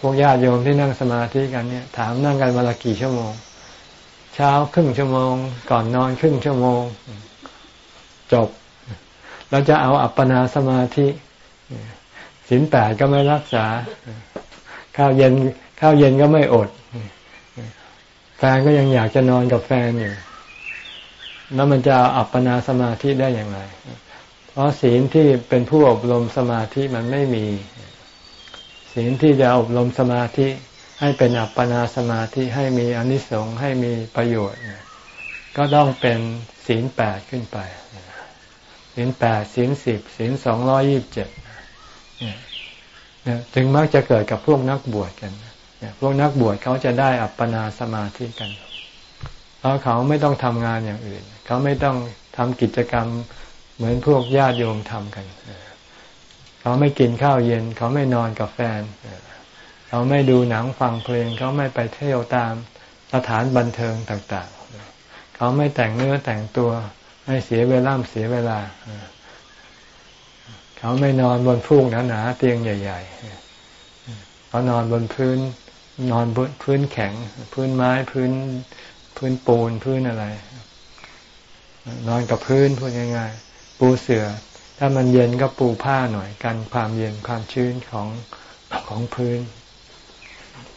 พวกญาติโยมที่นั่งสมาธิกันเนี่ย ถามนั่งกันวันละกี่ชั่วโมง เช้าครึ่งชั่วโมง ก่อนนอนครึ่งชั่วโมง จบ แล้วจะเอาอัปปนาสมาธิศีลแปดก็ไม่รักษา ข้าวเย็นข้าวเย็นก็ไม่อด แฟนก็ยังอยากจะนอนกับแฟนอยู่ แล้วมันจะอัปปนาสมาธิได้อย่างไร เพราะศีลที่เป็นผู้อบรมสมาธิมันไม่มี ศีลที่จะอบรมสมาธิให้เป็นอัปปนาสมาธิให้มีอนิสงส์ให้มีประโยชน์ ก็ต้องเป็นศีลแปดขึ้นไปศีลแปดศีลสิบศีลสองร้อยี่บเจ็ดถึงมักจะเกิดกับพวกนักบวชกันพวกนักบวชเขาจะได้อัปปนาสมาธิกัน เพราะเขาไม่ต้องทำงานอย่างอื่น เขาไม่ต้องทำกิจกรรมเหมือนพวกญาติโยมทำกัน เขาไม่กินข้าวเย็น เขาไม่นอนกับแฟน เขาไม่ดูหนังฟังเพลง เขาไม่ไปเที่ยวตามสถานบันเทิงต่าง ๆ เขาไม่แต่งเนื้อแต่งตัวให้เสียเวลาเสียเวลา เขาไม่นอนบนฟูกหนาๆเตียงใหญ่ ๆ เขานอนบนพื้นนอนบนพื้นแข็ง พื้นไม้พื้นพื้นปูนพื้นอะไร นอนกับพื้นพูดง่ายๆปูเสือ่อ ถ้ามันเย็นก็ปูผ้าหน่อยกันความเย็นความชื้นของของพื้น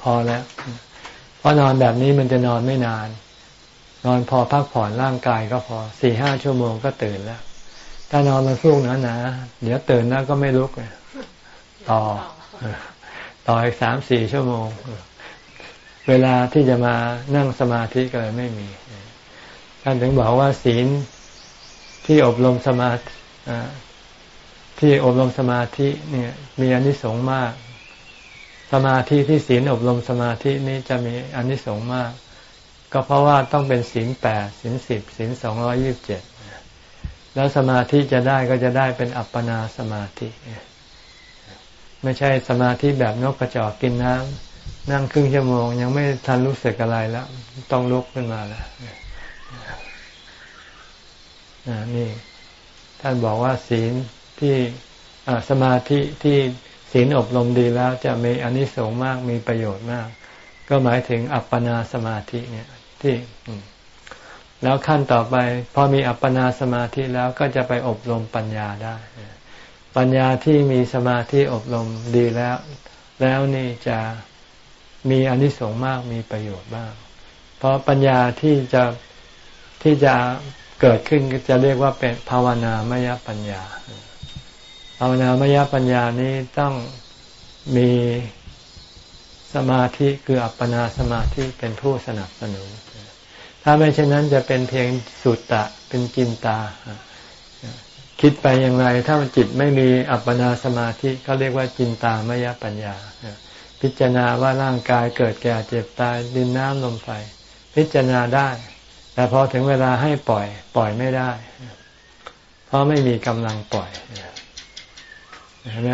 พอแล้วเพราะนอนแบบนี้มันจะนอนไม่นาน นอนพอพักผ่อนร่างกายก็พอสี่ห้าชั่วโมงก็ตื่นแล้ว ถ้านอนมันฟุ้งนะนะเดี๋ยวตื่นแล้วก็ไม่ลุกต่อต่ออีกสามสี่ชั่วโมง เวลาที่จะมานั่งสมาธิก็เลยไม่มี ท่านถึงบอกว่าศีลที่อบรมสมาที่อบรมสมาธิเนี่ย มีอนิสงส์มาก สมาธิที่ศีลอบรมสมาธินี้จะมีอนิสงส์มาก ก็เพราะว่าต้องเป็นศีลแปดศีลสิบศีลสองร้อยิบเจ็ดแล้วสมาธิจะได้ก็จะได้เป็นอัปปนาสมาธิ ไม่ใช่สมาธิแบบนกกระจอกกินน้ำนั่งครึ่งชั่วโมง ยังไม่ทันรู้สึกอะไรแล้ว ต้องลุกขึ้นมาแล้ว นี่ท่านบอกว่าศีลที่สมาธิที่ศีลอบรมดีแล้วจะมีอนนิสงส์มากมีประโยชน์มาก ก็หมายถึงอัปปนาสมาธิเนี่ยที่แล้วขั้นต่อไปพอมีอัปปนาสมาธิแล้วก็จะไปอบรมปัญญาได้ ปัญญาที่มีสมาธิอบรมดีแล้ว แล้วนี่จะมีอนิสงส์มากมีประโยชน์มาก เพราะปัญญาที่จะที่จะ เกิดขึ้นก็จะเรียกว่าเป็นภาวนามยปัญญา ภาวนามยปัญญานี้ต้องมีสมาธิคืออัปปนาสมาธิเป็นผู้สนับสนุน ถ้าไม่เช่นนั้นจะเป็นเพียงสุตตะเป็นจินตา คิดไปอย่างไร ถ้ามันจิตไม่มีอัปปนาสมาธิก็เรียกว่าจินตามยปัญญา พิจารณาว่าร่างกายเกิดแก่เจ็บตายดินน้ำลมไฟ พิจารณาได้ แต่พอถึงเวลาให้ปล่อย ปล่อยไม่ได้ เพราะไม่มีกำลังปล่อยเห็นไหม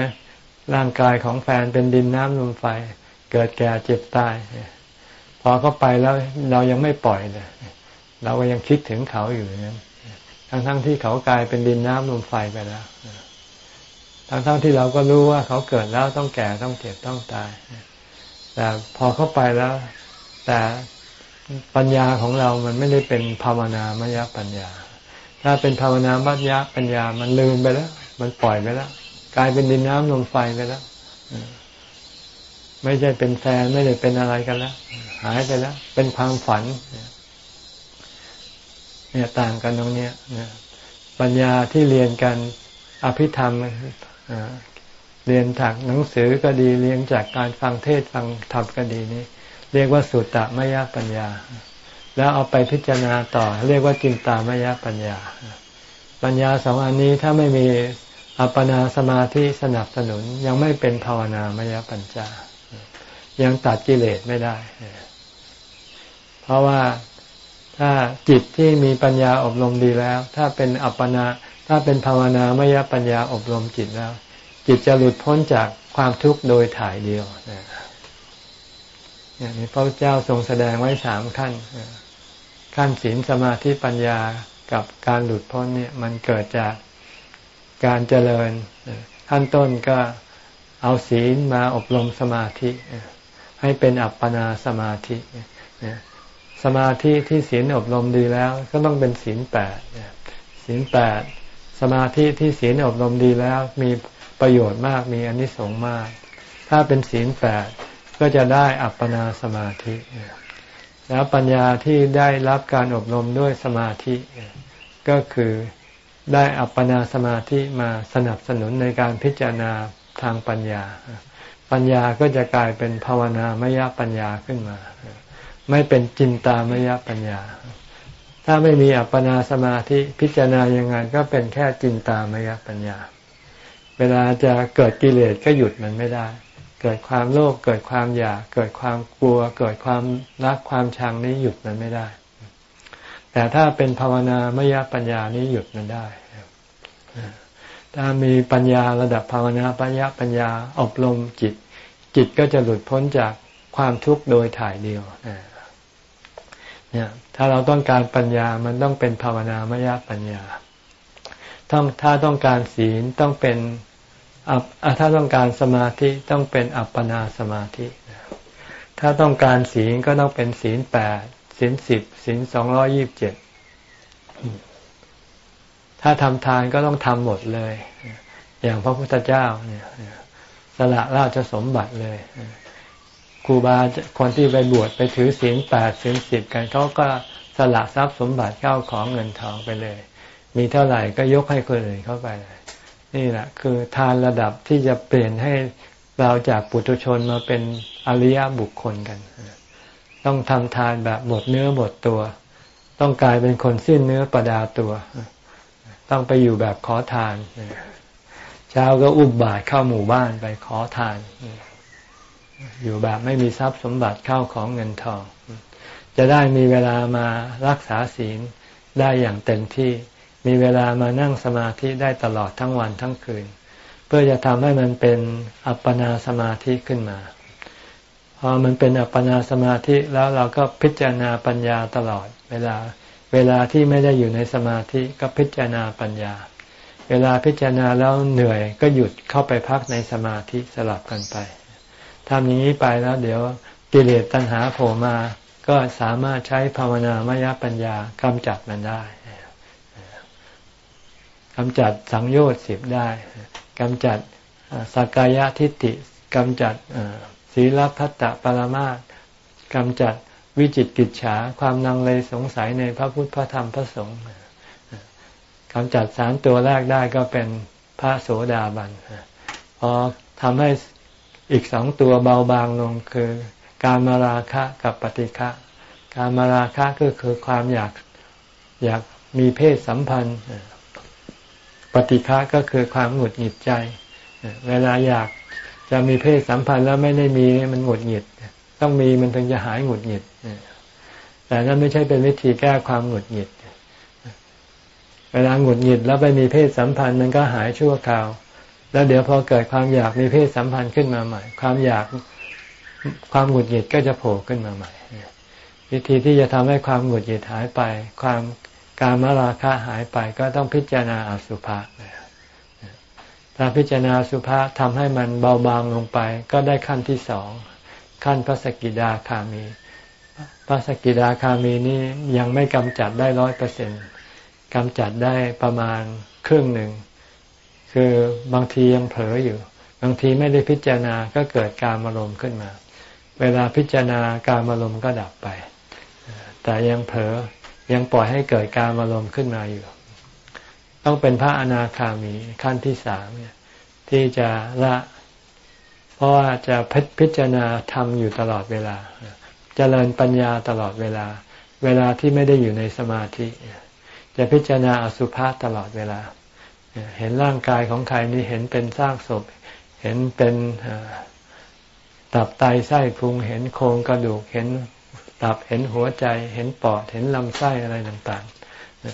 ร่างกายของแฟนเป็นดินน้ำลมไฟ เกิดแก่เจ็บตาย พอเขาไปแล้วเรายังไม่ปล่อยเลยเราก็ยังคิดถึงเขาอยู่นั้นทั้งๆทที่เขากลายเป็นดินน้ำลมไฟไปแล้วทั้งๆทที่เราก็รู้ว่าเขาเกิดแล้วต้องแก่ต้องเจ็บต้องตาย แต่พอเขาไปแล้ว แต่ ปัญญาของเรามันไม่ได้เป็นภาวนามยปัญญา ถ้าเป็นภาวนามัญญาปัญญา มันลืมไปแล้ว มันปล่อยไปแล้ว กลายเป็นดินน้ำลมไฟไปแล้ว ไม่ใช่เป็นแฟนไม่ได้เป็นอะไรกันแล้ว หายไปแล้ว เป็นความฝัน เนี่ยต่างกันตรงนี้ปัญญาที่เรียนกันอภิธรรมเรียนจากหนังสือก็ดี เรียนจากการฟังเทศฟังธรรมก็ดีนี้ เรียกว่าสุตตะมยปัญญา แล้วเอาไปพิจารณาต่อ เรียกว่าจินตามยปัญญา ปัญญาสองอันนี้ถ้าไม่มีอัปปนาสมาธิสนับสนุนยังไม่เป็นภาวนามยปัญญายังตัดกิเลสไม่ได้ เพราะว่าถ้าจิตที่มีปัญญาอบรมดีแล้ว ถ้าเป็นอัปปนาถ้าเป็นภาวนามยปัญญาอบรมจิตแล้ว จิตจะหลุดพ้นจากความทุกข์โดยถ่ายเดียวเนี่ยนี่พระเจ้าทรงแสดงไว้สามขั้น ขั้นศีลสมาธิปัญญากับการหลุดพ้นเนี่ยมันเกิดจากการเจริญ ขั้นต้นก็เอาศีลมาอบรมสมาธิ ให้เป็นอัปปนาสมาธิ สมาธิที่ศีลอบรมดีแล้ว ก็ต้องเป็นศีลแปดศีลแปดสมาธิที่ศีลอบรมดีแล้ว มีประโยชน์มากมีอนิสงส์มาก ถ้าเป็นศีลแปด ก็จะได้อัปปนาสมาธิ แล้วปัญญาที่ได้รับการอบรมด้วยสมาธิ ก็คือได้อัปปนาสมาธิมาสนับสนุนในการพิจารณาทางปัญญา ปัญญาก็จะกลายเป็นภาวนามยปัญญาขึ้นมา ไม่เป็นจินตามยปัญญา ถ้าไม่มีอัปปนาสมาธิพิจารณายังไงก็เป็นแค่จินตามยปัญญา เวลาจะเกิดกิเลสก็หยุดมันไม่ได้ เกิดความโลภเกิดความอยาก เกิดความกลัว เกิดความรักความชังนี้หยุดมันไม่ได้ แต่ถ้าเป็นภาวนามยปัญญานี้หยุดมันได้ถ้ามีปัญญาระดับภาวนาปัญญาปัญญาอบรมจิต จิตก็จะหลุดพ้นจากความทุกข์โดยถ่ายเดียวเนี่ยถ้าเราต้องการปัญญามันต้องเป็นภาวนามยปัญญาต้องถ้าต้องการศีลต้องเป็น ถ้าต้องการสมาธิต้องเป็นอัปปนาสมาธิ ถ้าต้องการศีลก็ต้องเป็นศีลแปดศีลสิบศีลสองร้อยี่บเจ็ดถ้าทำทานก็ต้องทำหมดเลย อย่างพระพุทธเจ้าเนี่ยสละราชสมบัติเลยครูบาคนที่ไปบวชไปถือศีลแปดศีลสิบกันเขาก็สละทรัพย์สมบัติเข้าของเงินทองไปเลย มีเท่าไหร่ก็ยกให้คนอื่นเข้าไปเลย นี่แหละคือทานระดับที่จะเปลี่ยนให้เราจากปุถุชนมาเป็นอริยบุคคลกัน ต้องทำทานแบบหมดเนื้อหมดตัว ต้องกลายเป็นคนสิ้นเนื้อประดาตัว ต้องไปอยู่แบบขอทานเช้าก็อุบบาทเข้าหมู่บ้านไปขอทาน อยู่แบบไม่มีทรัพย์สมบัติเข้าของเงินทอง จะได้มีเวลามารักษาศีลได้อย่างเต็มที่ มีเวลามานั่งสมาธิได้ตลอดทั้งวันทั้งคืน เพื่อจะทำให้มันเป็นอัปปนาสมาธิขึ้นมา พอมันเป็นอัปปนาสมาธิแล้วเราก็พิจารณาปัญญาตลอด เวลาเวลาที่ไม่ได้อยู่ในสมาธิก็พิจารณาปัญญา เวลาพิจารณาแล้วเหนื่อยก็หยุดเข้าไปพักในสมาธิสลับกันไปทำอย่างนี้ไปแล้วเดี๋ยวกิเลสตัณหาโผล่มา ก็สามารถใช้ภาวนามยปัญญากำจัดมันได้ กำจัดสังโยชน์สิบได้กำจัดสักกายทิฏฐิกำจัดศีลพัตตปรมาตกำจัดวิจิตกิจฉาความนังเลยสงสัยในพระพุทธพระธรรมพระสงฆ์กำจัดสามตัวแรกได้ก็เป็นพระโสดาบันพอทำให้อีกสองตัวเบาบางลงคือการมาราคะกับปฏิฆะการมาราคะก็คือความอยากอยากมีเพศสัมพันธ์ ปฏิฆะก็คือความหงุดหงิดใจ เวลาอยากจะมีเพศสัมพันธ์แล้วไม่ได้มีมันหงุดหงิด ต้องมีมันถึงจะหายหงุดหงิด แต่นั่นไม่ใช่เป็นวิธีแก้ความหงุดหงิด เวลาหงุดหงิดแล้วไปมีเพศสัมพันธ์มันก็หายชั่วคราว แล้วเดี๋ยวพอเกิดความอยากมีเพศสัมพันธ์ขึ้นมาใหม่ ความอยากความหงุดหงิดก็จะโผล่ขึ้นมาใหม่ วิธีที่จะทำให้ความหงุดหงิดหายไป ความ การมราคะหายไปก็ต้องพิจารณาอสุภะถ้าพิจารณาสุภาทำให้มันเบาบางลงไป ก็ได้ขั้นที่สองขั้นพระสกิดาคามีพระสกิดาคามีนี้ยังไม่กำจัดได้ร้อยเปอร์เซ็นต์กำจัดได้ประมาณครึ่งหนึ่ง คือบางทียังเผลออยู่ บางทีไม่ได้พิจารณาก็เกิดการอารมณ์ขึ้นมา เวลาพิจารณาการอารมณ์ก็ดับไป แต่ยังเผลอ ยังปล่อยให้เกิดการอารมณ์ขึ้นมาอยู่ ต้องเป็นพระอนาคามีขั้นที่สามเนี่ยที่จะละ เพราะว่าจะพิจารณาทำอยู่ตลอดเวลาจเจริญปัญญาตลอดเวลา เวลาที่ไม่ได้อยู่ในสมาธิ จะพิจารณาอสุภะตลอดเวลา เห็นร่างกายของใครนี่เห็นเป็นซากศพ เห็นเป็นตับไตไส้พุง เห็นโครงกระดูก เห็น ตับเห็นหัวใจ เห็นปอดเห็นลำไส้อะไรต่าง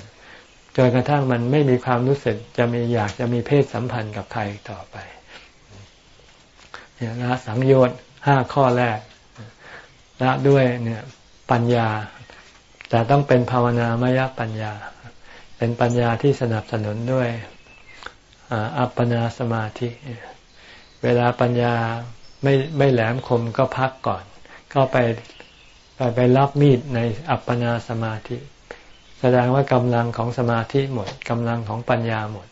ๆจนกระทั่งมันไม่มีความรู้สึกจะมีอยากจะมีเพศสัมพันธ์กับใครต่อไปเนี่ยละสังโยชน์ห้าข้อแรกละด้วยเนี่ยปัญญาแต่ต้องเป็นภาวนามยปัญญา เป็นปัญญาที่สนับสนุนด้วยอัปปนาสมาธิ เวลาปัญญาไม่ไม่แหลมคมก็พักก่อน ก็ไป ไปไปรับมีดในอัปปนาสมาธิ แสดงว่ากำลังของสมาธิหมดกำลังของปัญญาหมด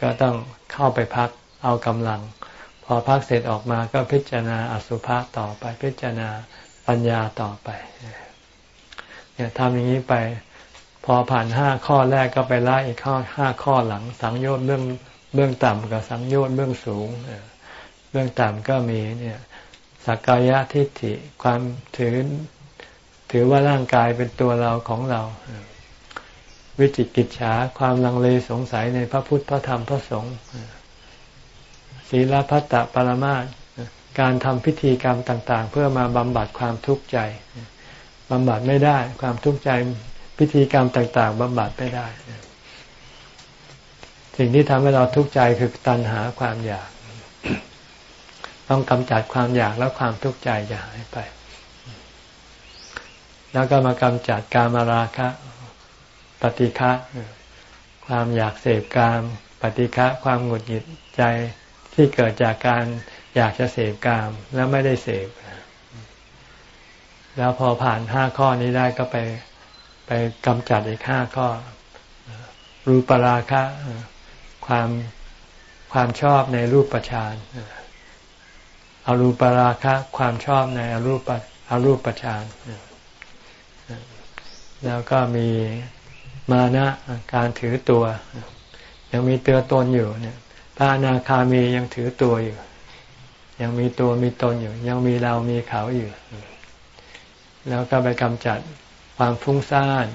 ก็ต้องเข้าไปพักเอากำลัง พอพักเสร็จออกมาก็พิจารณาอสุภะต่อไปพิจารณาปัญญาต่อไปเนี่ยทำอย่างนี้ไป พอผ่านห้าข้อแรกก็ไปล่อีกข้อห้าข้อหลัง สังโยชน์เบื้องเบื้องต่ำกับสังโยชน์เบื้องสูงเบื้องต่ำก็มีเนี่ยสักกายทิฏฐิความถือ ถือว่าร่างกายเป็นตัวเราของเรา วิจิกิจฉาความลังเลสงสัยในพระพุทธพระธรรมพระสงฆ์ศีลพัตตปรมาการทำพิธีกรรมต่าง ๆ เพื่อมาบำบัดความทุกข์ใจบำบัดไม่ได้ความทุกข์ใจพิธีกรรมต่าง ๆบำบัดไม่ได้ สิ่งที่ทำให้เราทุกข์ใจคือตัณหาความอยาก ต้องกำจัดความอยากแล้วความทุกข์ใจจะหายไป แล้วก็มากำจัดกามราคะ ปฏิฆะความอยากเสพกาม ปฏิฆะความหงุดหงิดใจที่เกิดจากการอยากจะเสพกามแล้วไม่ได้เสพแล้วพอผ่านห้าข้อนี้ได้ก็ไปไปกำจัดอีกห้าข้อ รูปราคะความความชอบในรูปประชานอารูปราคะ ความชอบในอรูปอรูปประชาน แล้วก็มีมานะการถือตัว ยังมีเตือตนอยู่เนี่ยพระอนาคามียังถือตัวอยู่ ยังมีตัวมีตนอยู่ ยังมีเรามีเขาอยู่ แล้วก็ไปกำจัดความฟุ้งซ่าน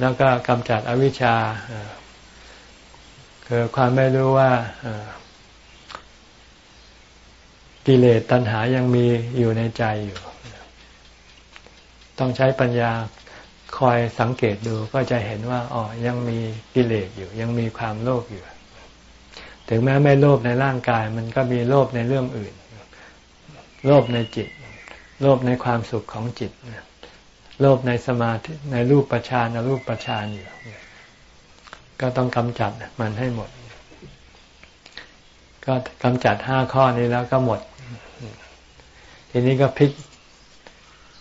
แล้วก็กำจัดอวิชชาคือความไม่รู้ว่ากิเลสตัณหายังมีอยู่ในใจอยู่ ต้องใช้ปัญญาคอยสังเกตดูก็จะเห็นว่าอ๋อยังมีกิเลสอยู่ ยังมีความโลภอยู่ ถึงแม้ไม่โลภในร่างกาย มันก็มีโลภในเรื่องอื่น โลภในจิต โลภในความสุขของจิต โลภในสมาธิในรูปประชานรูปประชานอยู่ ก็ต้องกำจัดมันให้หมด ก็กำจัดห้าข้อนี้แล้วก็หมด ทีนี้ก็พลิก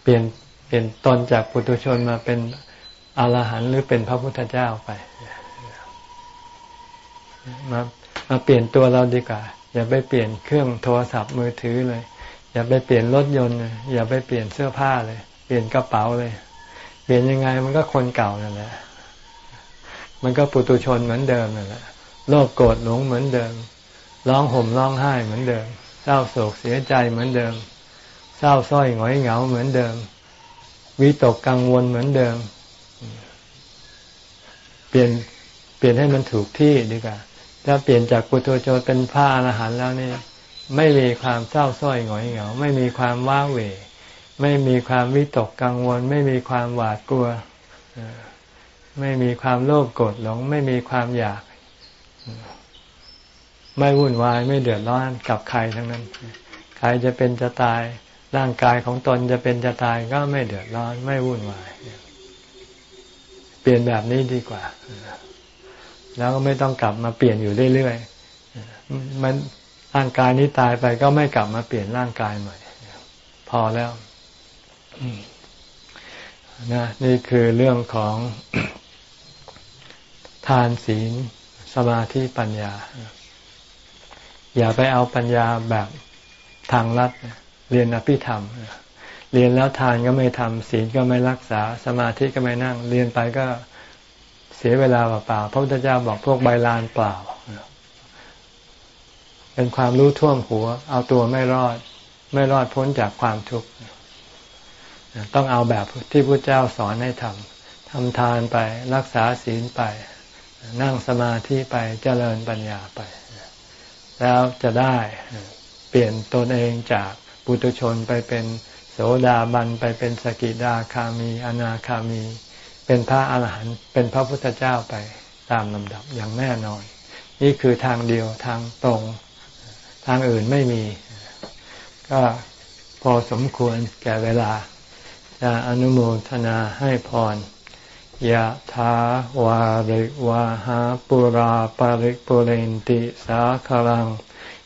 เปลี่ยน ปลี่ยนตนจากปุถุชนมาเป็นอรหันต์หรือเป็นพระพุทธเจ้าไปมามาเปลี่ยนตัวเราดีกว่า อย่าไปเปลี่ยนเครื่องโทรศัพท์มือถือเลย อย่าไปเปลี่ยนรถยนต์อย่าไปเปลี่ยนเสื้อผ้าเลย เปลี่ยนกระเป๋าเลย เปลี่ยนยังไงมันก็คนเก่านั่นแหละมันก็ปุตุชนเหมือนเดิมนั่นแหละโลภโกรธหลงเหมือนเดิม ร้องห่มร้องไห้เหมือนเดิม เศร้าโศกเสียใจเหมือนเดิม เศร้าส้อยหงอยเหงาเหมือนเดิม วิตกกังวลเหมือนเดิม เปลี่ยนเปลี่ยนให้มันถูกที่ดีกว่าถ้าเปลี่ยนจากปุถุชนเป็นพระอรหันต์แล้วนี่ไม่มีความเศร้าส้อยหงอยเหงาไม่มีความว้าเหวไม่มีความวิตกกังวล ไม่มีความหวาดกลัว ไม่มีความโลภโกรธหลง ไม่มีความอยาก ไม่วุ่นวายไม่เดือดร้อนกับใครทั้งนั้น ใครจะเป็นจะตาย ร่างกายของตนจะเป็นจะตายก็ไม่เดือดร้อนไม่วุ่นวาย เปลี่ยนแบบนี้ดีกว่า แล้วก็ไม่ต้องกลับมาเปลี่ยนอยู่เรื่อยๆมันร่างกายนี้ตายไปก็ไม่กลับมาเปลี่ยนร่างกายใหม่พอแล้วนะนี่คือเรื่องของทานศีลสมาธิปัญญา อย่าไปเอาปัญญาแบบทางลัด เรียนอภิธรรม เรียนแล้วทานก็ไม่ทำศีลก็ไม่รักษาสมาธิก็ไม่นั่ง เรียนไปก็เสียเวลาเปล่าพระพุทธเจ้าบอกพวกใบลานเปล่า เป็นความรู้ท่วมหัว เอาตัวไม่รอด ไม่รอดพ้นจากความทุกข์ต้องเอาแบบที่พระเจ้าสอนให้ทำทำทานไปรักษาศีลไป นั่งสมาธิไปเจริญปัญญาไป แล้วจะได้เปลี่ยนตนเองจาก ปุตุชนไปเป็นโสดาบันไปเป็นสกิดาคามี อนาคามี เป็นพระอาหารหันต์เป็นพระพุทธเจ้าไปตามลำดับอย่างแน่นอน นี่คือทางเดียวทางตรง ทางอื่นไม่มี ก็พอสมควรแก่เวลา จะอนุโมทนาให้พรยะถาวาริวาหาปุราปาริปุเรนติสาคลัง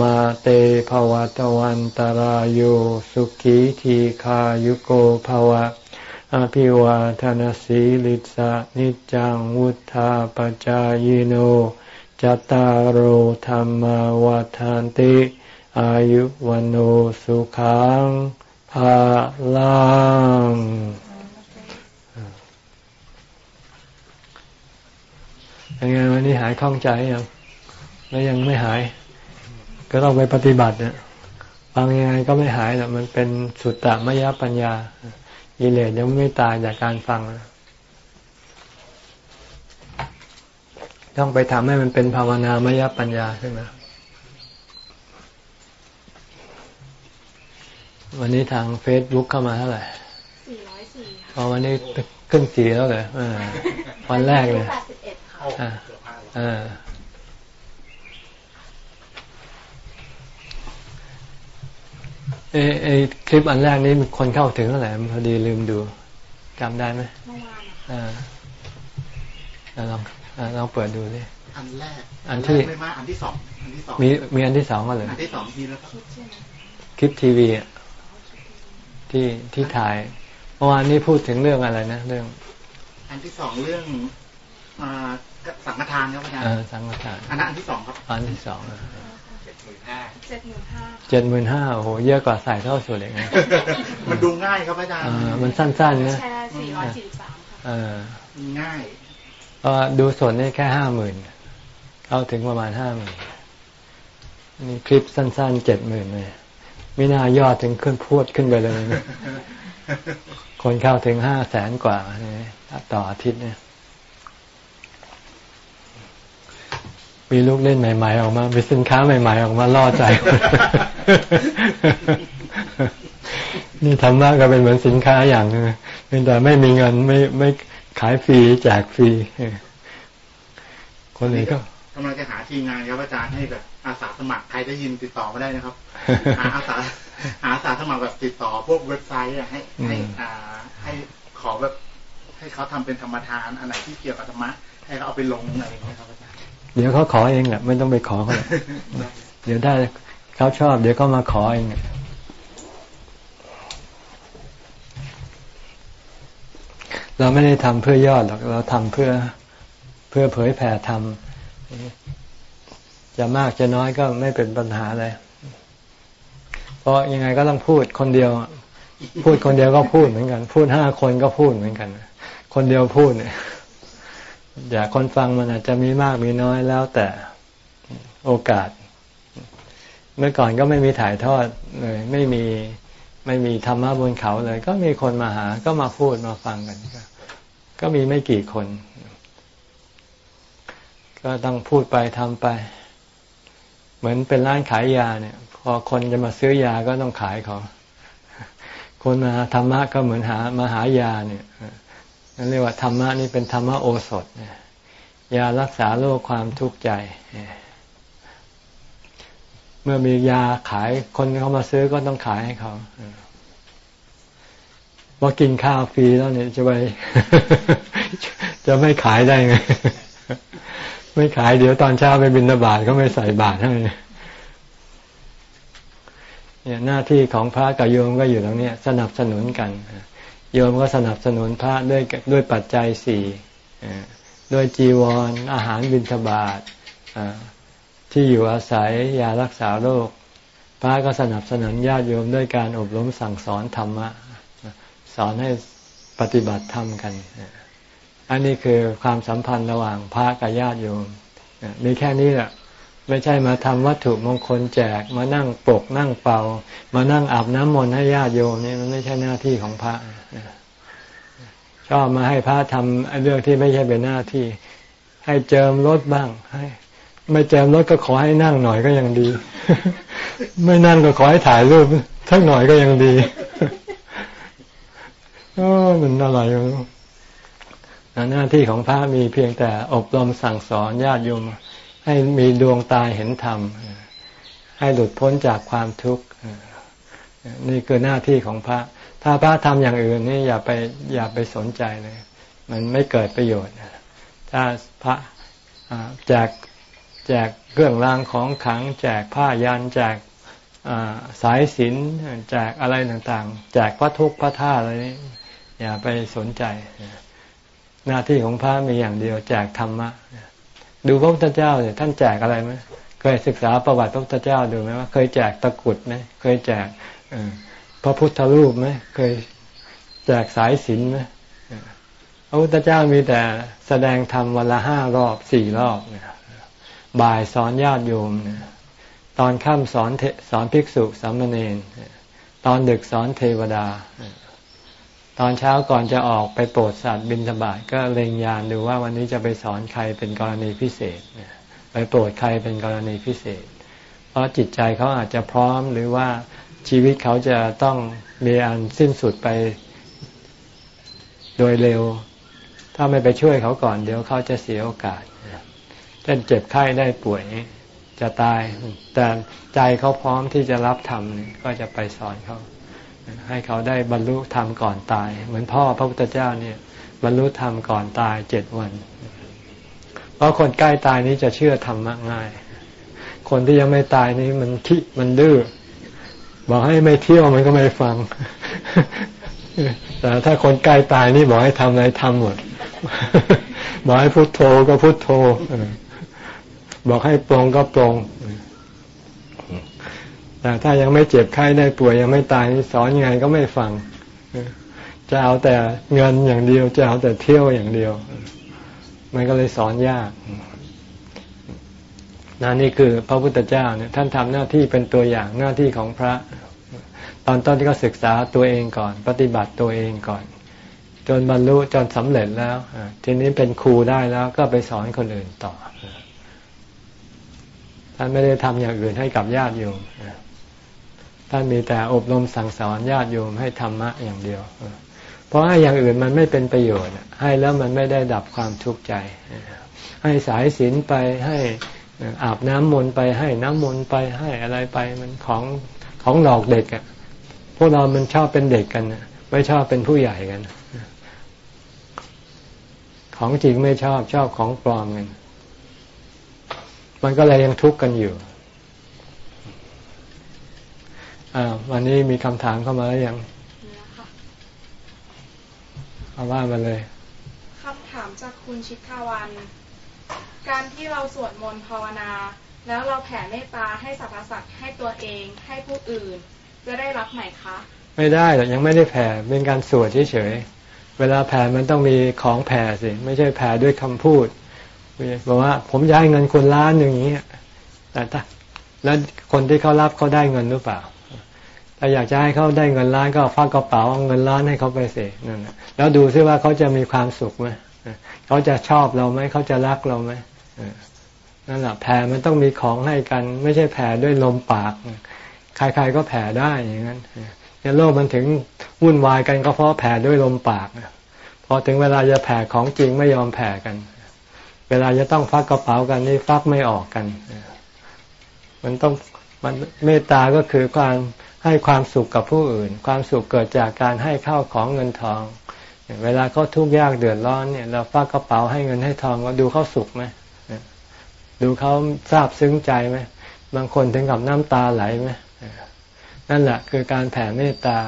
มาเตภวตวันตารโยสุขีทีขายุโกภวะ อภิวาทนสีลิสะนิจังวุธาปจายโนจตารโหธรรมวาทานติ อายุวันโอสุขังภาลังยังไงวันนี้หายคล่องใจยัง แล้วยังไม่หาย ก็ต้องไปปฏิบัติเนี่ยฟังยังไงก็ไม่หายแต่มันเป็นสุตตมยปัญญาอิเลสยังไม่ตายจากการฟัง ต้องไปทำให้มันเป็นภาวนามยปัญญาขึ้นมาวันนี้ทางเฟซบุ๊กเข้ามาเท่าไหร่สี่ร้อยสี่พอวันนี้ขึ้นสี่แล้วเลยวันแรกเลย
แปดสิบเอ็ดค่ะ
โอ้
อ่า
เกือบห้าร้อย
อ่าเออไอคลิปอันแรกนี้มีคนเข้าถึงเท่าไหร่พอดีลืมดูจำได้ไหม
เมื่อวานอะ
อ่าอ่าลองอ่าลองเปิดดูสิ
อันแรก
อันที่
แรกไม่มากอันที่สองอันที่สอง
มีมีอันที่สองก็เลย
อันที่สองมีแล้วก็
คิดใช่ไหม
คลิปทีวีอะที่ที่ถ่ายเมื่อวานนี้พูดถึงเรื่องอะไรนะเรื่อง
อันที่สองเรื่องอ่าสังฆทานครับอาจารย์
เออสังฆทาน
อันนั้นอันที่สองครับ
อันที่สองอะ
เจ็ดหมื่นห้า
เจ็ดหมื่นห้า
เจ็ดหมื่นห้าโอ้โหเยอะกว่าใส่เท่าสุดเลยนะ
มันดูง่ายครับอาจารย์
อ่ามันสั้นๆนะ
แชร์สี่ร้อยสี่สิบสามค่ะ
เออ
มันง่าย
ก็ดูสดนี่แค่ห้าหมื่นเข้าถึงประมาณห้าหมื่นนี่คลิปสั้นๆเจ็ดหมื่นเลยไม่น่ายอดถึงขึ้นพูดขึ้นไปเลยนะคนเข้าถึงห้าแสนกว่าเนี่ยต่ออาทิตย์เนี่ย มีลูกเล่นใหม่ ๆ ออกมามีสินค้าใหม่ ๆ ออกมาล่อใจนี่ธรรมะก็เป็นเหมือนสินค้าอย่างนึงเพียงแต่ไม่มีเงินไม่ไม่ขายฟรีแจกฟรีคนอื่นก็
กำลังจะหาทีมงานครับอาจารย์ให้แบบอาสาสมัครใครได้ยินติดต่อมาได้นะครับ หาอาสาหาอาสาสมัครแบบติดต่อพวกเว็บไซต์อะให้ให้
อืม
อ่าให้ขอแบบให้เขาทำเป็นธรรมทานอันไหนที่เกี่ยวกับธรรมะให้เขาเอาไปลงอะไรอย่างเงี้ยครับอาจารย์
เดี๋ยวเขาขอเองแหละไม่ต้องไปขอเขาหรอกเดี๋ยวได้เขาชอบ เดี๋ยวก็มาขอเองอะเราไม่ได้ทำเพื่อยอดหรอกเราทำเพื่อเพื่อเผยแผ่ธรรมจะมากจะน้อยก็ไม่เป็นปัญหาเลยเพราะยังไงก็ต้องพูดคนเดียว พูดคนเดียวก็พูดเหมือนกัน พูดห้าคนก็พูดเหมือนกัน คนเดียวพูดเนี่ย อยากคนฟังมันอาจจะมีมากมีน้อยแล้วแต่โอกาส เมื่อก่อนก็ไม่มีถ่ายทอดเลยไม่มีไม่มีธรรมะบนเขาเลย ก็มีคนมาหา ก็มาพูดมาฟังกันก็ก็มีไม่กี่คน ก็ต้องพูดไปทำไป เหมือนเป็นร้านขายยาเนี่ย พอคนจะมาซื้อยาก็ต้องขายเขาคนมาธรรมะก็เหมือนหามาหายาเนี่ย นั่นเรียกว่าธรรมะนี่เป็นธรรมะโอสถยยารักษาโรคความทุกข์ใจ เมื่อมียาขายคนเขามาซื้อก็ต้องขายให้เขาว่ากินข้าวฟรีแล้วเนี่ยจะไปจะไม่ขายได้ไง ไม่ขายเดี๋ยวตอนเช้าไปบินบาตก็ไม่ใส่บาตรให้เนี่ยหน้าที่ของพระกับโยมก็อยู่ตรงนี้สนับสนุนกัน โยมก็สนับสนุนพระด้วยด้วยปัจจัยสี่ด้วยจีวรออาหารบิณฑบาตที่อยู่อาศัยยารักษาโรค พระก็สนับสนุนญาติโยมด้วยการอบรมสั่งสอนธรรมะสอนให้ปฏิบัติธรรมกัน อันนี้คือความสัมพันธ์ระหว่างพระกับญาติโยมมีแค่นี้แหละ ไม่ใช่มาทำวัตถุมงคลแจก มานั่งปกนั่งเป่า มานั่งอาบน้ำมนต์ให้ญาติโยมนี่มันไม่ใช่หน้าที่ของพระชอบมาให้พระทำเรื่องที่ไม่ใช่เป็นหน้าที่ ให้เจิมรถบ้าง ให้ ไม่เจิมรถก็ขอให้นั่งหน่อยก็ยังดี ไม่นั่งก็ขอให้ถ่ายรูปทักหน่อยก็ยังดีโอ้มันอะไรหน้าที่ของพระมีเพียงแต่อบรมสั่งสอนญาติโยม ให้มีดวงตาเห็นธรรม ให้หลุดพ้นจากความทุกข์นี่คือหน้าที่ของพระ ถ้าพระทำอย่างอื่นนี่อย่าไปอย่าไปสนใจเลย มันไม่เกิดประโยชน์ ถ้าพระแจกแจกเครื่องรางของขลัง แจกผ้ายันแจกสายสินแจกอะไรต่างๆ แจกพระทุกข์พระท่าอะไรนี้อย่าไปสนใจ หน้าที่ของพระมีอย่างเดียว แจกธรรมะ ดูพระพุทธเจ้าเนี่ยท่านแจกอะไรไหมเคยศึกษาประวัติพระพุทธเจ้าดูไหมว่า เคยแจกตะกุดไหมเคยแจกพระพุทธรูปไหมเคยแจกสายสินไหมพระพุทธเจ้ามีแต่แสดงธรรมวันละห้ารอบสี่รอบเนี่ยบ่ายสอนญาติโยมเนี่ยตอนค่ำสอนสอนภิกษุสามเณรตอนดึกสอนเทวดา ตอนเช้าก่อนจะออกไปโปรดสัตว์บิณฑบาตก็เล็งยานดูว่าวันนี้จะไปสอนใครเป็นกรณีพิเศษไปโปรดใครเป็นกรณีพิเศษ เพราะจิตใจเขาอาจจะพร้อมหรือว่าชีวิตเขาจะต้องมีอันสิ้นสุดไปโดยเร็ว ถ้าไม่ไปช่วยเขาก่อนเดี๋ยวเขาจะเสียโอกาสเช่นเจ็บไข้ได้ป่วยจะตาย แต่ใจเขาพร้อมที่จะรับธรรมก็จะไปสอนเขา ให้เขาได้บรรลุธรรมก่อนตาย เหมือนพ่อพระพุทธเจ้าเนี่ย บรรลุธรรมก่อนตายเจ็ดวัน เพราะคนใกล้ตายนี้จะเชื่อธรรมง่าย คนที่ยังไม่ตายนี้มันขี้มันดื้อบอกให้ไม่เที่ยวมันก็ไม่ฟัง แต่ถ้าคนใกล้ตายนี่บอกให้ทำอะไรทำหมด บอกให้พุโทโธก็พุโทโธบอกให้ปรงก็ปรง แต่ถ้ายังไม่เจ็บไข้ได้ป่วยยังไม่ตายสอนยังไงก็ไม่ฟัง จะเอาแต่เงินอย่างเดียว จะเอาแต่เที่ยวอย่างเดียว มันก็เลยสอนยากนนี่คือพระพุทธเจ้าเนี่ยท่านทำหน้าที่เป็นตัวอย่างหน้าที่ของพระ ตอนต้นที่เขาศึกษาตัวเองก่อน ปฏิบัติตัวเองก่อน จนบรรลุจนสำเร็จแล้วทีนี้เป็นครูได้แล้วก็ไปสอนคนอื่นต่อท่านไม่ได้ทำอย่างอื่นให้กับญาติโยม ท่านมีแต่อบรมสั่งสอนญาติโยมให้ธรรมะอย่างเดียว เพราะให้อย่างอื่นมันไม่เป็นประโยชน์ ให้แล้วมันไม่ได้ดับความทุกข์ใจ ให้สายศีลไปให้อาบน้ำมนต์ไปให้น้ำมนต์ไปให้อะไรไปมันของของหลอกเด็กอะพวกเรามันชอบเป็นเด็กกันไม่ชอบเป็นผู้ใหญ่กัน ของจริงไม่ชอบชอบของปลอมกันมันก็เลยยังทุกข์กันอยู่ วันนี้มีคำถามเข้ามาแล้วยังเอาว่ามาเลย
คำถามจากคุณชิตาวัน การที่เราสวดมนต์ภาวนา แล้วเราแผ่เมตตาให้สรรพสัตว์ให้ตัวเอง ให้ผู้อื่น จะได้รับไหมคะ
ไม่ได้หรอกยังไม่ได้แผ่เป็นการสวดเฉยๆเวลาแผ่มันต้องมีของแผ่สิ ไม่ใช่แผ่ด้วยคำพูดบอกว่า ผมจะให้เงินคนล้านหนึ่งอย่างเงี้ยแต่ถ้าแล้วคนที่เขารับเขาได้เงินหรือเปล่า ถ้าอยากจะให้เขาได้เงินล้านก็ฟักกระเป๋าเงินล้านให้เขาไปเสียนั่นแล้วดูซิว่าเขาจะมีความสุขไหมเขาจะชอบเราไหมเขาจะรักเราไหมนั่นแหละแผ่มันต้องมีของให้กัน ไม่ใช่แผ่ด้วยลมปาก ใครๆก็แผ่ได้อย่างนั้นในโลกมันถึงวุ่นวายกันก็เพราะแผ่ด้วยลมปากพอถึงเวลาจะแผ่ของจริงไม่ยอมแผ่กัน เวลาจะต้องฟักกระเป๋ากันนี่ฟักไม่ออกกัน มันต้องมันเมตตาก็คือความ ให้ความสุขกับผู้อื่น ความสุขเกิดจากการให้ข้าวของเงินทอง เวลาเขาทุกข์ยากเดือดร้อนเนี่ยเราฝากกระเป๋าให้เงินให้ทองก็ดูเขาสุขไหมดูเขาทราบซึ้งใจไหมบางคนถึงกับน้ำตาไหลไหมนั่นแหละคือการแผ่เมตตา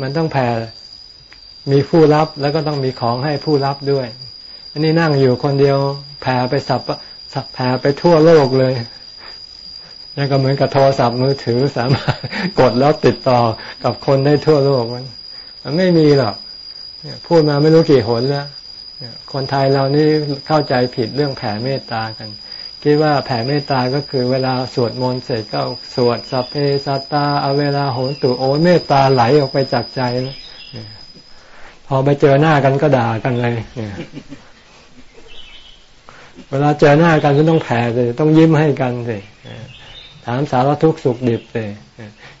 มันต้องแผ่มีผู้รับแล้วก็ต้องมีของให้ผู้รับด้วย อันนี้นั่งอยู่คนเดียวแผ่ไปสับสับแผ่ไปทั่วโลกเลย ยังก็เหมือนกับโทรศัพท์มือถือสามารถกดแล้วติดต่อกับคนได้ทั่วโลกมันมันไม่มีหรอกพูดมาไม่รู้กี่หนแล้วคนไทยเรานี่เข้าใจผิดเรื่องแผ่เมตตากัน คิดว่าแผ่เมตตาก็คือเวลาสวดมนต์เสร็จก็สวดสัพเพสัตตาเอาเวลาโหนตุโอเมตตาไหลออกไปจากใจพอไปเจอหน้ากันก็ด่ากันเลยเวลาเจอหน้ากันก็ต้องแผ่เลยต้องยิ้มให้กันเลย ถามสารทุกข์สุขดิบเลย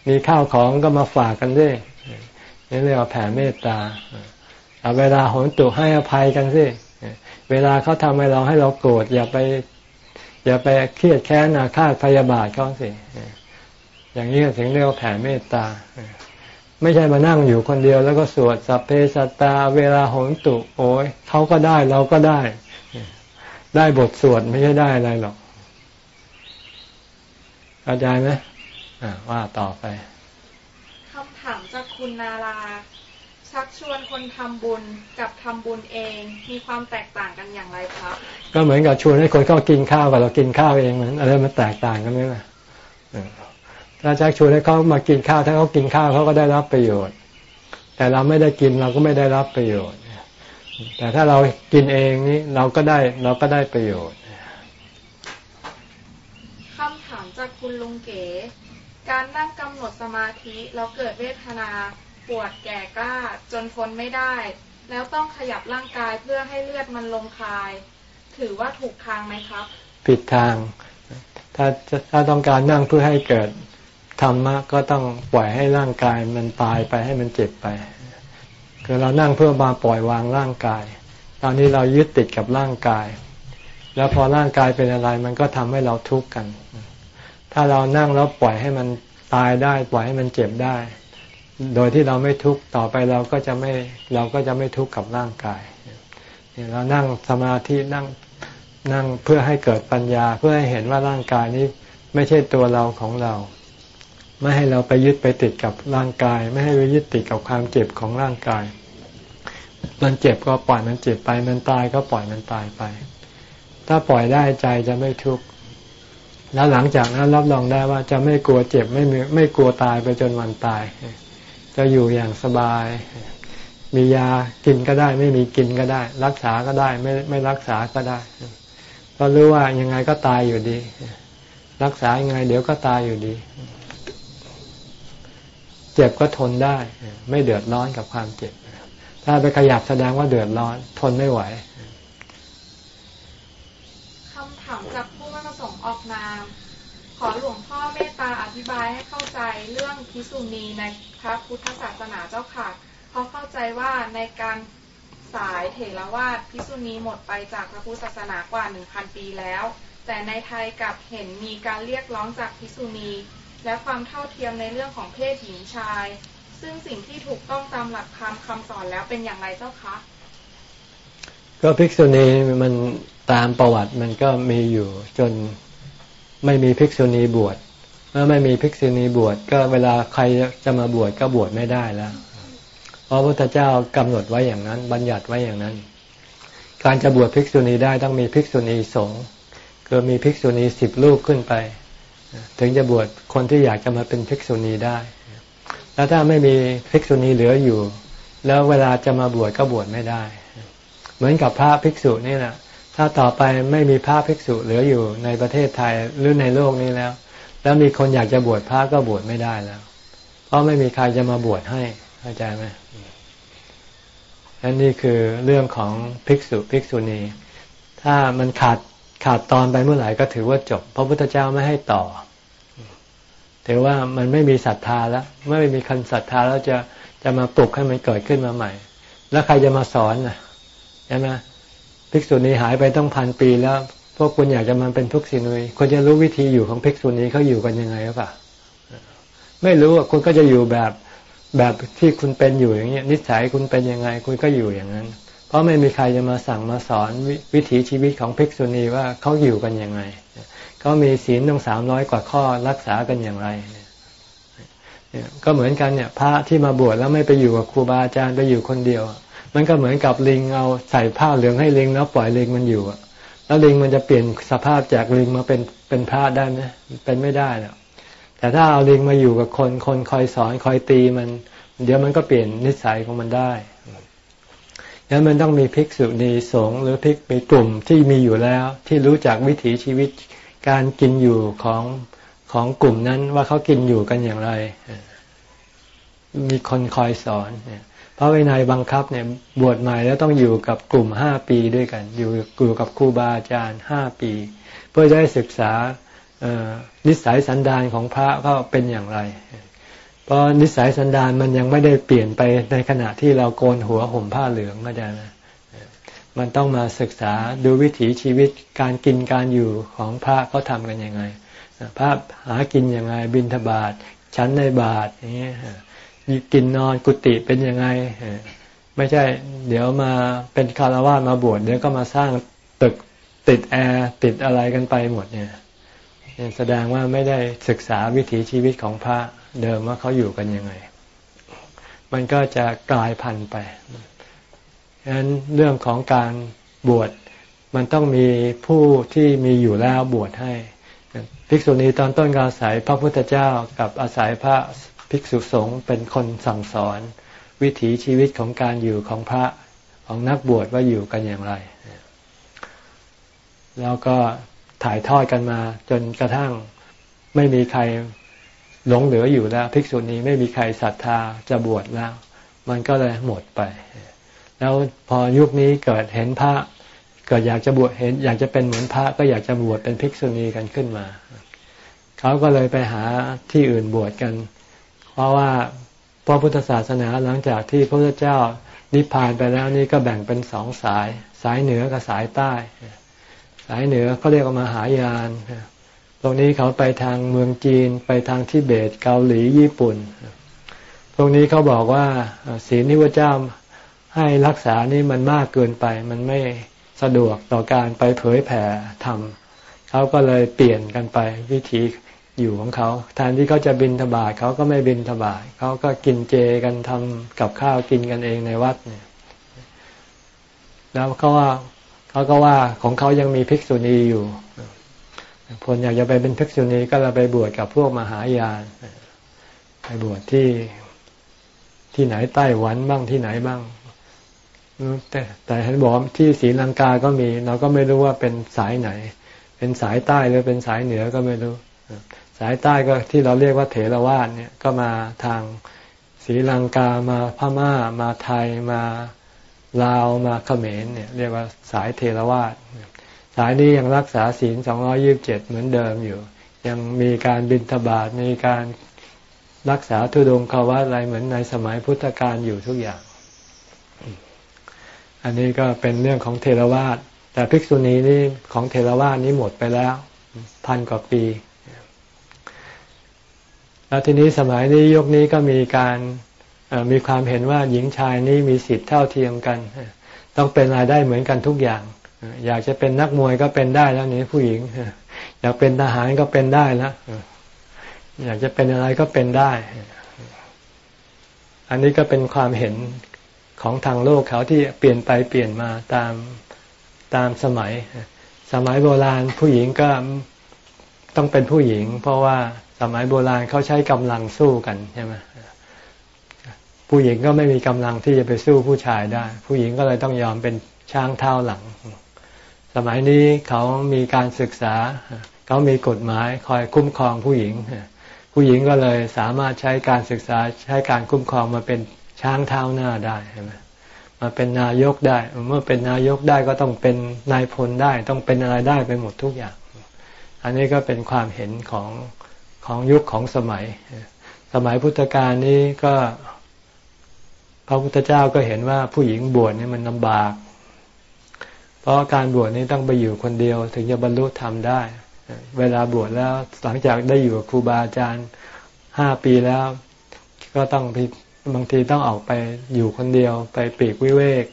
มีข้าวของก็มาฝากกันด้วยนี่เรียกว่าแผ่เมตตาเอาเวลาหนตุให้อภัยกันสิเวลาเขาทำให้เราให้เราโกรธอย่าไป อย่าไปเครียดแค้นอาฆาตพยาบาทเขาสิอย่างนี้ถึงเรียกว่าแผ่เมตตา ไม่ใช่มานั่งอยู่คนเดียว แล้วก็สวดสัพเพสัตตา เวลาหนตุ โอ้ยเขาก็ได้เราก็ได้ ได้บทสวดไม่ใช่ได้อะไรหรอก เข้าใจไหมว่าต่อไป
คำถามจากคุณนาราชักชวนคนทำบุญกับทำบุญเองมีความแตกต่างกันอย่างไรครับ
ก็เหมือนกับชวนให้คนเข้ากินข้าวกับเรากินข้าวเองมันอะไรมันแตกต่างกันไหมล่ะถ้าชักชวนให้เขามากินข้าว ถ้าเขากินข้าวเขาก็ได้รับประโยชน์ แต่เราไม่ได้กินเราก็ไม่ได้รับประโยชน์ แต่ถ้าเรากินเองนี่เราก็ได้เราก็ได้ประโยชน์
จากคุณลุงเก๋ การนั่งกำหนดสมาธิแล้วเกิดเวทนาปวดแก่กล้าจนทนไม่ได้ แล้วต้องขยับร่างกายเพื่อให้เลือดมันลงคาย ถือว่าถูกทางไหมครับ
ผิดทาง ถ้าถ้าต้องการนั่งเพื่อให้เกิดธรรมะก็ต้องปล่อยให้ร่างกายมันตายไปให้มันเจ็บไปคือเรานั่งเพื่อมาปล่อยวางร่างกาย ตอนนี้เรายึดติดกับร่างกาย แล้วพอร่างกายเป็นอะไรมันก็ทำให้เราทุกข์กัน ถ้าเรานั่งแล้วปล่อยให้มันตายได้ ปล่อยให้มันเจ็บได้ โดยที่เราไม่ทุกข์ต่อไปเราก็จะไม่เราก็จะไม่ทุกข์กับร่างกายเนี่ยเรานั่งสมาธินั่งนั่งเพื่อให้เกิดปัญญาเพื่อให้เห็นว่าร่างกายนี้ไม่ใช่ตัวเราของเรา ไม่ให้เราไปยึดไปติดกับร่างกาย ไม่ให้ไปยึดติดกับความเจ็บของร่างกาย มันเจ็บก็ปล่อยมันเจ็บไป มันตายก็ปล่อยมันตายไป ถ้าปล่อยได้ใจจะไม่ทุกข์ แล้วหลังจากนั้นรับรองได้ว่าจะไม่กลัวเจ็บไม่ไม่กลัวตายไปจนวันตาย จะอยู่อย่างสบาย มียากินก็ได้ ไม่มีกินก็ได้ รักษาก็ได้ไม่ไม่รักษาก็ได้เพราะรู้ว่ายังไงก็ตายอยู่ดี รักษายังไง เดี๋ยวก็ตายอยู่ดี เจ็บก็ทนได้ ไม่เดือดร้อนกับความเจ็บ ถ้าไปขยับแสดงว่าเดือดร้อน ทนไม่ไหว
คำถามจากผู้ไม่ประสงค์ ออกนาม ขอหลวงพ่อเมตตาอธิบายให้เข้าใจเรื่องพิสุณีในพระพุทธศาสนาเจ้าค่ะ เพราะเข้าใจว่าในการสายเถรวาทพิสุณีหมดไปจากพระพุทธศาสนากว่าหนึ่งพันปีแล้ว แต่ในไทยกับเห็นมีการเรียกร้องจากพิสุณีและความเท่าเทียมในเรื่องของเพศหญิงชาย ซึ่งสิ่งที่ถูกต้องตามหลักธรรมคำสอนแล้วเป็นอย่างไรเจ้าคะ
ก็ภิกษุณีมันตามประวัติมันก็มีอยู่จน ไม่มีภิกษุณีบวชเมื่อไม่มีภิกษุณีบวชก็เวลาใครจะมาบวชก็บวชไม่ได้แล้วเพราะพระพุทธเจ้ากำหนดไว้อย่างนั้น บัญญัติไว้อย่างนั้น การจะบวชภิกษุณีได้ต้องมีภิกษุณีสงฆ์คือมีภิกษุณีสิบรูปขึ้นไป ถึงจะบวชคนที่อยากจะมาเป็นภิกษุณีได้ แล้วถ้าไม่มีภิกษุณีเหลืออยู่ แล้วเวลาจะมาบวชก็บวชไม่ได้ เหมือนกับพระภิกษุนี่แหละ ถ้าต่อไปไม่มีพระภิกษุเหลืออยู่ในประเทศไทยหรือในโลกนี้แล้ว แล้วมีคนอยากจะบวชพระก็บวชไม่ได้แล้ว เพราะไม่มีใครจะมาบวชให้เข้าใจไหมอันนี้คือเรื่องของภิกษุภิกษุณี ถ้ามันขาดขาดตอนไปเมื่อไหร่ก็ถือว่าจบ พระพุทธเจ้าไม่ให้ต่อถือว่ามันไม่มีศรัทธาแล้วไม่มีคันศรัทธาแล้วจะจะมาปลุกให้มันเกิดขึ้นมาใหม่ แล้วใครจะมาสอนนะใช่ไหม ภิกษุณีหายไปต้องพันปีแล้วพวกคุณอยากจะมันเป็นทุกษินุยคุณจะรู้วิธีอยู่ของภิกษุณีเขาอยู่กันยังไงหรือเปล่าไม่รู้อะคุณก็จะอยู่แบบแบบที่คุณเป็นอยู่อย่างเงี้ยนิสัยคุณเป็นยังไง คุณก็อยู่อย่างนั้น เพราะไม่มีใครจะมาสั่งมาสอนวิถีชีวิตของภิกษุณีว่าเขาอยู่กันยังไงเขามีศีลต้องสามร้อยกว่าข้อรักษากันอย่างไรก็เหมือนกันเนี่ยพระที่มาบวชแล้วไม่ไปอยู่กับครูบาอาจารย์ไปอยู่คนเดียว มันก็เหมือนกับลิงเอาใส่ผ้าเหลืองให้ลิงแล้วปล่อยลิงมันอยู่อะแล้วลิงมันจะเปลี่ยนสภาพจากลิงมาเป็นเป็นพระได้ไหมเป็นไม่ได้แล้วแต่ถ้าเอาลิงมาอยู่กับคนคนคอยสอนคอยตีมัน เดี๋ยวมันก็เปลี่ยนนิสัยของมันได้ดังนั้นมันต้องมีภิกษุณีสงฆ์หรือภิกมีกลุ่มที่มีอยู่แล้ว ที่รู้จักวิถีชีวิตการกินอยู่ของของกลุ่มนั้นว่าเขากินอยู่กันอย่างไร มีคนคอยสอนเนี่ย พระวินัยบังคับเนี่ยบวชใหม่แล้วต้องอยู่กับกลุ่มห้าปีด้วยกัน อยู่อยู่กับครูบาอาจารย์ห้าปี เพื่อจะได้ศึกษานิสัยสันดานของพระก็เป็นอย่างไร เพราะนิสัยสันดานมันยังไม่ได้เปลี่ยนไปในขณะที่เราโกนหัวห่มผ้าเหลืองอาจารย์มันต้องมาศึกษาดูวิถีชีวิตการกินการอยู่ของพระเขาทำกันยังไงพระหากินยังไงบินทบาทชั้นในบาทอย่างเงี้ย กินนอนกุฏิเป็นยังไงไม่ใช่ เดี๋ยวมาเป็นคารวะมาบวชเดี๋ยวก็มาสร้างตึกติดแอร์ติดอะไรกันไปหมดเนี่ยแสดงว่าไม่ได้ศึกษาวิถีชีวิตของพระเดิมว่าเขาอยู่กันยังไง มันก็จะกลายพันธุ์ไปฉะนั้นเรื่องของการบวชมันต้องมีผู้ที่มีอยู่แล้วบวชให้ ภิกษุณีตอนต้นการอาศัยพระพุทธเจ้ากับอาศัยพระ ภิกษุสงฆ์เป็นคนสั่งสอน วิถีชีวิตของการอยู่ของพระของนักบวชว่าอยู่กันอย่างไร แล้วก็ถ่ายทอดกันมาจนกระทั่งไม่มีใครหลงเหลืออยู่แล้ว ภิกษุนี้ไม่มีใครศรัทธาจะบวชแล้ว มันก็เลยหมดไป แล้วพอยุคนี้เกิดเห็นพระเกิดอยากจะบวชเห็น อยากจะเป็นเหมือนพระก็อยากจะบวชเป็นภิกษุณีกันขึ้นมา เขาก็เลยไปหาที่อื่นบวชกัน เพราะว่าพระพุทธศาสนาหลังจากที่พระพุทธเจ้านิพพานไปแล้วนี่ก็แบ่งเป็นสองสาย สายเหนือกับสายใต้ สายเหนือเขาเรียกว่ามหายาน ตรงนี้เขาไปทางเมืองจีน ไปทางทิเบตเกาหลีญี่ปุ่น ตรงนี้เขาบอกว่าศีลที่พระเจ้าให้รักษานี่มันมากเกินไป มันไม่สะดวกต่อการไปเผยแผ่ธรรมเขาก็เลยเปลี่ยนกันไปวิธี อยู่ของเขาแทนที่เขาจะบินทบาทเขาก็ไม่บินทบาทเขาก็กินเจกันทำกับข้าวกินกันเองในวัดเนี่ย แล้วเขาว่าเขาก็ว่าของเขายังมีภิกษุณีอยู่คนอยากจะไปเป็นภิกษุณีก็เราไปบวชกับพวกมหายานไปบวชที่ที่ไหนใต้หวันบ้างที่ไหนบ้างแต่แต่เห็นบอกที่ศรีลังกาก็มี เราก็ไม่รู้ว่าเป็นสายไหน เป็นสายใต้หรือเป็นสายเหนือก็ไม่รู้ายใต้ก็ที่เราเรียกว่าเถรวาทเนี่ยก็มาทางศรีลังกามาพม่า มาไทยมาลาวมาเขมรเนี่ยเรียกว่าสายเทรวาทสายนี้ยังรักษาศีลสองยิบเจ็ดเหมือนเดิมอยู่ ยังมีการบินทบาทมีการรักษาทุดงคาวะอะไรเหมือนในสมัยพุทธกาลอยู่ทุกอย่าง อันนี้ก็เป็นเรื่องของเทรวาสแต่ภิกษุณีนี่ของเทรวาสนี้หมดไปแล้ว พันกว่าปี แล้วทีนี้สมัยนี้ยุคนี้ก็มีการมีความเห็นว่าหญิงชายนี้มีสิทธิ์เท่าเทียมกัน ต้องเป็นรายได้เหมือนกันทุกอย่าง อยากจะเป็นนักมวยก็เป็นได้แล้วนี้ผู้หญิง อยากเป็นทหารก็เป็นได้แล้วอยากจะเป็นอะไรก็เป็นได้ อันนี้ก็เป็นความเห็นของทางโลกเขาที่เปลี่ยนไปเปลี่ยนมาตามตามสมัย สมัยโบราณผู้หญิงก็ต้องเป็นผู้หญิง เพราะว่า สมัยโบราณเขาใช้กำลังสู้กันใช่ไหมผู้หญิงก็ไม่มีกำลังที่จะไปสู้ผู้ชายได้ ผู้หญิงก็เลยต้องยอมเป็นช้างเท้าหลัง สมัยนี้เขามีการศึกษา เขามีกฎหมายคอยคุ้มครองผู้หญิง ผู้หญิงก็เลยสามารถใช้การศึกษาใช้การคุ้มครองมาเป็นช้างเท้าหน้าได้ใช่ไหมมาเป็นนายกได้ เมื่อเป็นนายกได้ก็ต้องเป็นนายพลได้ ต้องเป็นอะไรได้ไปหมดทุกอย่าง อันนี้ก็เป็นความเห็นของ ของยุคของสมัย สมัยพุทธกาลนี้ก็ พระพุทธเจ้าก็เห็นว่าผู้หญิงบวชนี่มันลำบาก เพราะการบวชนี้ต้องไปอยู่คนเดียว ถึงจะบรรลุธรรมได้ เวลาบวชแล้วหลังจากได้อยู่กับครูบาอาจารย์ห้าปีแล้ว ก็ต้องบางทีต้องออกไปอยู่คนเดียว ไปปีกวิเวก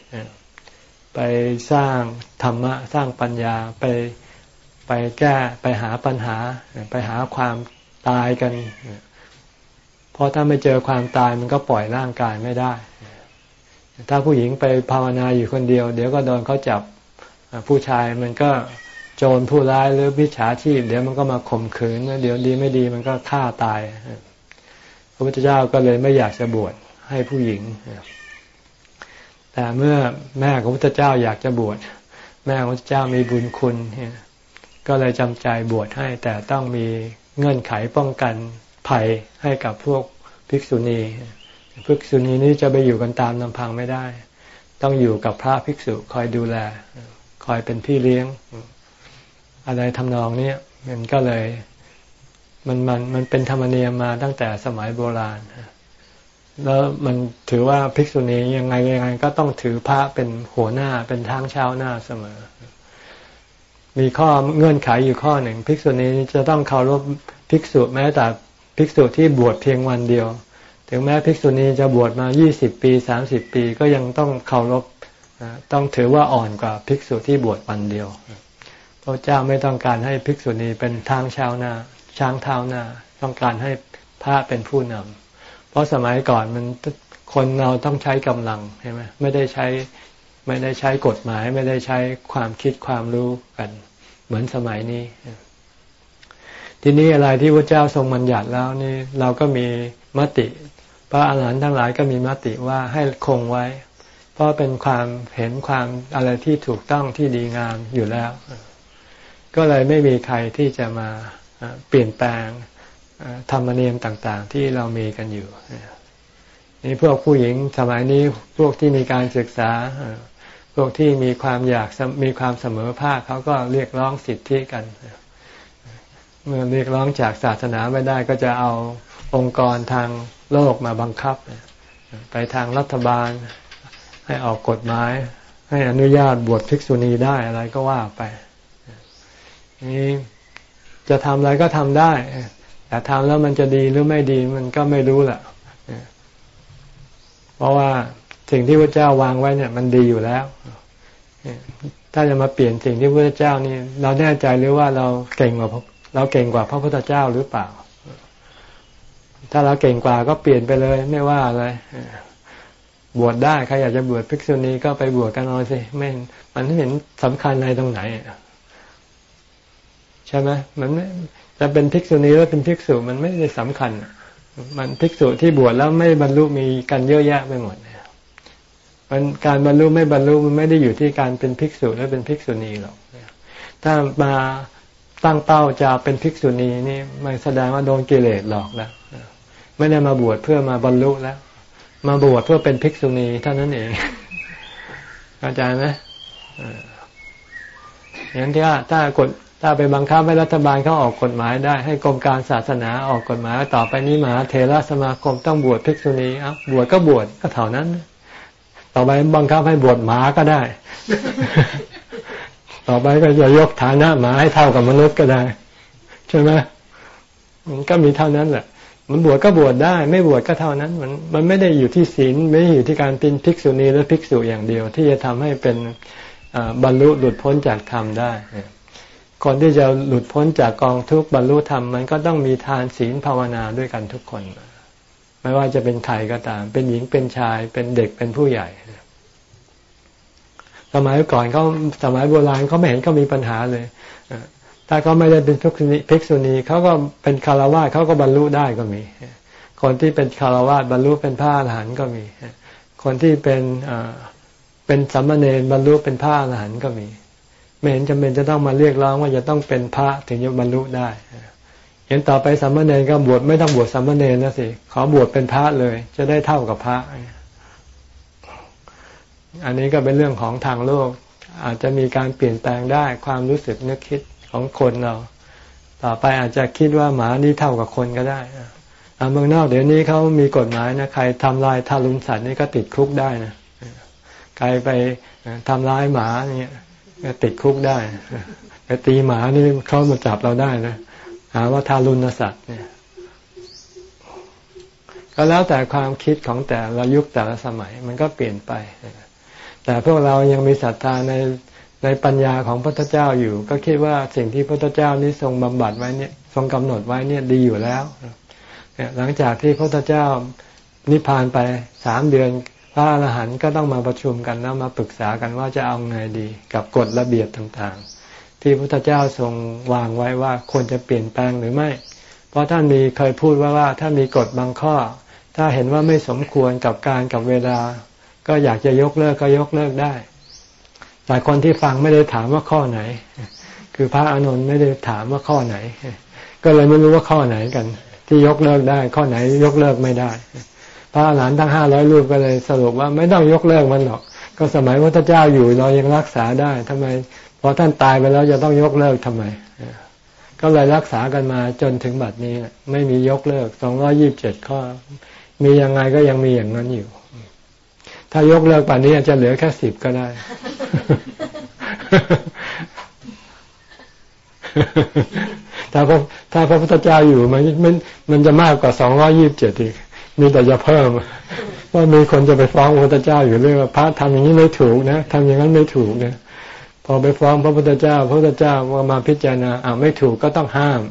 ไปสร้างธรรมะ สร้างปัญญาไปไปแก้ไปหาปัญหา ไปหาความ ตายกัน เพราะถ้าไม่เจอความตายมันก็ปล่อยร่างกายไม่ได้ ถ้าผู้หญิงไปภาวนาอยู่คนเดียว เดี๋ยวก็โดนเขาจับผู้ชายมันก็โจรผู้ร้ายหรือวิชาชีพ เดี๋ยวมันก็มาข่มขืนเดี๋ยวดีไม่ดีมันก็ฆ่าตาย พระพุทธเจ้าก็เลยไม่อยากจะบวชให้ผู้หญิง แต่เมื่อแม่ของพระพุทธเจ้าอยากจะบวชแม่ของพระพุทธเจ้ามีบุญคุณก็เลยจำใจบวชให้แต่ต้องมี เงื่อนไขป้องกันภัยให้กับพวกภิกษุณีภิกษุณีนี้จะไปอยู่กันตามลำพังไม่ได้ ต้องอยู่กับพระภิกษุคอยดูแล คอยเป็นพี่เลี้ยง อะไรทำนองนี้มันก็เลยมันมันมันเป็นธรรมเนียมมาตั้งแต่สมัยโบราณ แล้วมันถือว่าภิกษุณียังไงยังไงก็ต้องถือพระเป็นหัวหน้าเป็นทางเช้าหน้าเสมอ มีข้อเงื่อนไขอยู่ข้อหนึ่ง ภิกษุนี้จะต้องเคารพภิกษุแม้แต่ภิกษุที่บวชเพียงวันเดียว ถึงแม้ภิกษุนี้จะบวชมา 20 ปี 30 ปีก็ยังต้องเคารพต้องถือว่าอ่อนกว่าภิกษุที่บวชวันเดียวพระเจ้าไม่ต้องการให้ภิกษุณีเป็นทางชาวนาช้างเท้าหน้า ต้องการให้พระเป็นผู้นำเพราะสมัยก่อนมันคนเราต้องใช้กำลังใช่ไหมไม่ได้ใช้ ไม่ได้ใช้กฎหมายไม่ได้ใช้ความคิดความรู้กัน เหมือนสมัยนี้ ทีนี้อะไรที่พระเจ้าทรงบัญญัติแล้วนี่เราก็มีมติ พระอาหารหันต์ทั้งหลายก็มีมติว่าให้คงไว้ เพราะเป็นความเห็นความอะไรที่ถูกต้องที่ดีงามอยู่แล้ว ก็เลยไม่มีใครที่จะมาเปลี่ยนแปลงธรรมเนียมต่างๆ ที่เรามีกันอยู่นี่พวกผู้หญิงสมัยนี้พวกที่มีการศึกษา วกที่มีความอยากมีความเสมอภาคเขาก็เรียกร้องสิทธิกัน เมื่อเรียกร้องจากศาสนาไม่ได้ก็จะเอาองค์กรทางโลกมาบังคับ ไปทางรัฐบาล ให้ออกกฎหมาย ให้อนุญาตบวชภิกษุณีได้อะไรก็ว่าไปนี่จะทำอะไรก็ทำได้ แต่ทำแล้วมันจะดีหรือไม่ดีมันก็ไม่รู้แหละเพราะว่าสิ่งที่พระเจ้าวางไว้เนี่ยมันดีอยู่แล้ว ถ้าจะมาเปลี่ยนสิ่งที่พระเจ้านี่เราแน่ใจหรือว่าเราเก่งกว่าเราเก่งกว่าพระพุทธเจ้าหรือเปล่า ถ้าเราเก่งกว่าก็เปลี่ยนไปเลย ไม่ว่าอะไรบวชได้ใครอยากจะบวชภิกษุณีก็ไปบวชกันเอาสิไม่มันไม่เห็นสำคัญอะไรตรงไหนใช่ไหมมันไม่จะเป็นภิกษุณีหรือเป็นภิกษุมันไม่ได้สำคัญมันภิกษุที่บวชแล้วไม่บรรลุมีกันเยอะแยะไปหมด มันการบรรลุไม่บรรลุมันไม่ได้อยู่ที่การเป็นภิกษุหรือเป็นภิกษุณีหรอกถ้ามาตั้งเป้าจะเป็นภิกษุณีนี่มันแสดงว่าโดนกิเลสหลอกแล้วไม่ได้มาบวชเพื่อมาบรรลุแล้ว มาบวชเพื่อเป็นภิกษุณีเท่านั้นเองเข้าใจไหมอย่างที่ว่าถ้ากฎถ้าไปบังคับให้รัฐบาลเขาออกกฎหมายได้ให้กรมการศาสนาออกกฎหมายต่อไปนี้มหาเทรสมาคมต้องบวชภิกษุณีอะบวชก็บวชก็เท่านั้น ต่อไปบังคับให้บวชหมาก็ได้ ต่อไปก็จะยกฐานะหมาให้เท่ากับมนุษย์ก็ได้ ใช่ไหมมันก็มีเท่านั้นแหละ มันบวชก็บวชได้ ไม่บวชก็เท่านั้น มันมันไม่ได้อยู่ที่ศีลไม่ได้อยู่ที่การเป็นภิกษุณีหรือภิกษุอย่างเดียว ที่จะทำให้เป็นบรรลุหลุดพ้นจากธรรมได้คนที่จะหลุดพ้นจากกองทุกข์บรรลุธรรมมันก็ต้องมีทานศีลภาวนาด้วยกันทุกคน ไม่ว่าจะเป็นใครก็ตาม เป็นหญิงเป็นชาย เป็นเด็กเป็นผู้ใหญ่สมัยก่อนเขาสมัยโบราณเขาไม่เห็นเขามีปัญหาเลยถ้าเขาไม่ได้เป็นภิกษุณีเขาก็เป็นคารวะเขาก็บรรลุได้ก็มี คนที่เป็นคารวะบรรลุเป็นพระอรหันต์ก็มี คนที่เป็นเป็นสัมมาเนรบรรลุเป็นพระอรหันต์ก็มี ไม่เห็นจำเป็นจะต้องมาเรียกร้องว่าจะต้องเป็นพระถึงจะบรรลุได้ เห็นต่อไปสามเณรก็บวชไม่ต้องบวชสามเณรนะสิขอบวชเป็นพระเลย จะได้เท่ากับพระ อันนี้ก็เป็นเรื่องของทางโลก อาจจะมีการเปลี่ยนแปลงได้ความรู้สึกนึกคิดของคนเรา ต่อไปอาจจะคิดว่าหมานี่เท่ากับคนก็ได้เมืองนอกเดี๋ยวนี้เขามีกฎหมายนะใครทำลายทารุณสัตว์นี่ก็ติดคุกได้นะใครไปทำร้ายหมาเนี่ยติดคุกได้ไปตีหมานี่เขามาจับเราได้นะ หาว่าทารุณสัตว์เนี่ยก็แล้วแต่ความคิดของแต่ละยุคแต่ละสมัยมันก็เปลี่ยนไปแต่พวกเรายังมีศรัทธาในในปัญญาของพระพุทธเจ้าอยู่ ก็คิดว่าสิ่งที่พระพุทธเจ้านี้ทรงบำบัดไว้เนี่ยทรงกำหนดไว้เนี่ยดีอยู่แล้วหลังจากที่พระพุทธเจ้านิพพานไปสามเดือนพระอรหันต์ก็ต้องมาประชุมกันแล้วมาปรึกษากันว่าจะเอาไงดี กับกฎระเบียบต่างๆ ที่พระพุทธเจ้าทรงวางไว้ว่าควรจะเปลี่ยนแปลงหรือไม่ เพราะท่านมีเคยพูดว่าว่าถ้ามีกฎบางข้อ ถ้าเห็นว่าไม่สมควรกับการกับเวลา ก็อยากจะยกเลิกก็ยกเลิกได้ แต่คนที่ฟังไม่ได้ถามว่าข้อไหน คือพระอานนท์ไม่ได้ถามว่าข้อไหน ก็เลยไม่รู้ว่าข้อไหนกัน ที่ยกเลิกได้ ข้อไหนยกเลิกไม่ได้ พระหลานทั้งห้าร้อยรูปก็เลยสรุปว่าไม่ต้องยกเลิกมันหรอกก็สมัยพระเจ้าอยู่เรายังรักษาได้ทำไม พอท่านตายไปแล้วจะต้องยกเลิกทำไม ก็เลยรักษากันมาจนถึงบัดนี้ ไม่มียกเลิกสองร้อยี่บเจ็ดข้อ มียังไงก็ยังมีอย่างนั้นอยู่ ถ้ายกเลิกป่านนี้จะเหลือแค่สิบก็ได้ ถ้าพระถ้าพระพุทธเจ้าอยู่มันมันมันจะมากกว่าสองร้อยี่บเจ็ดอีกมีแต่จะเพิ่มว่ามีคนจะไปฟ้องพระพุทธเจ้าอยู่เรื่องพระทำอย่างนี้ไม่ถูกนะทำอย่างนั้นไม่ถูกนะ พอไปฟ้องพระพุทธเจ้า พระพุทธเจ้าว่ามาพิจารณาอ่าไม่ถูกก็ต้องห้าม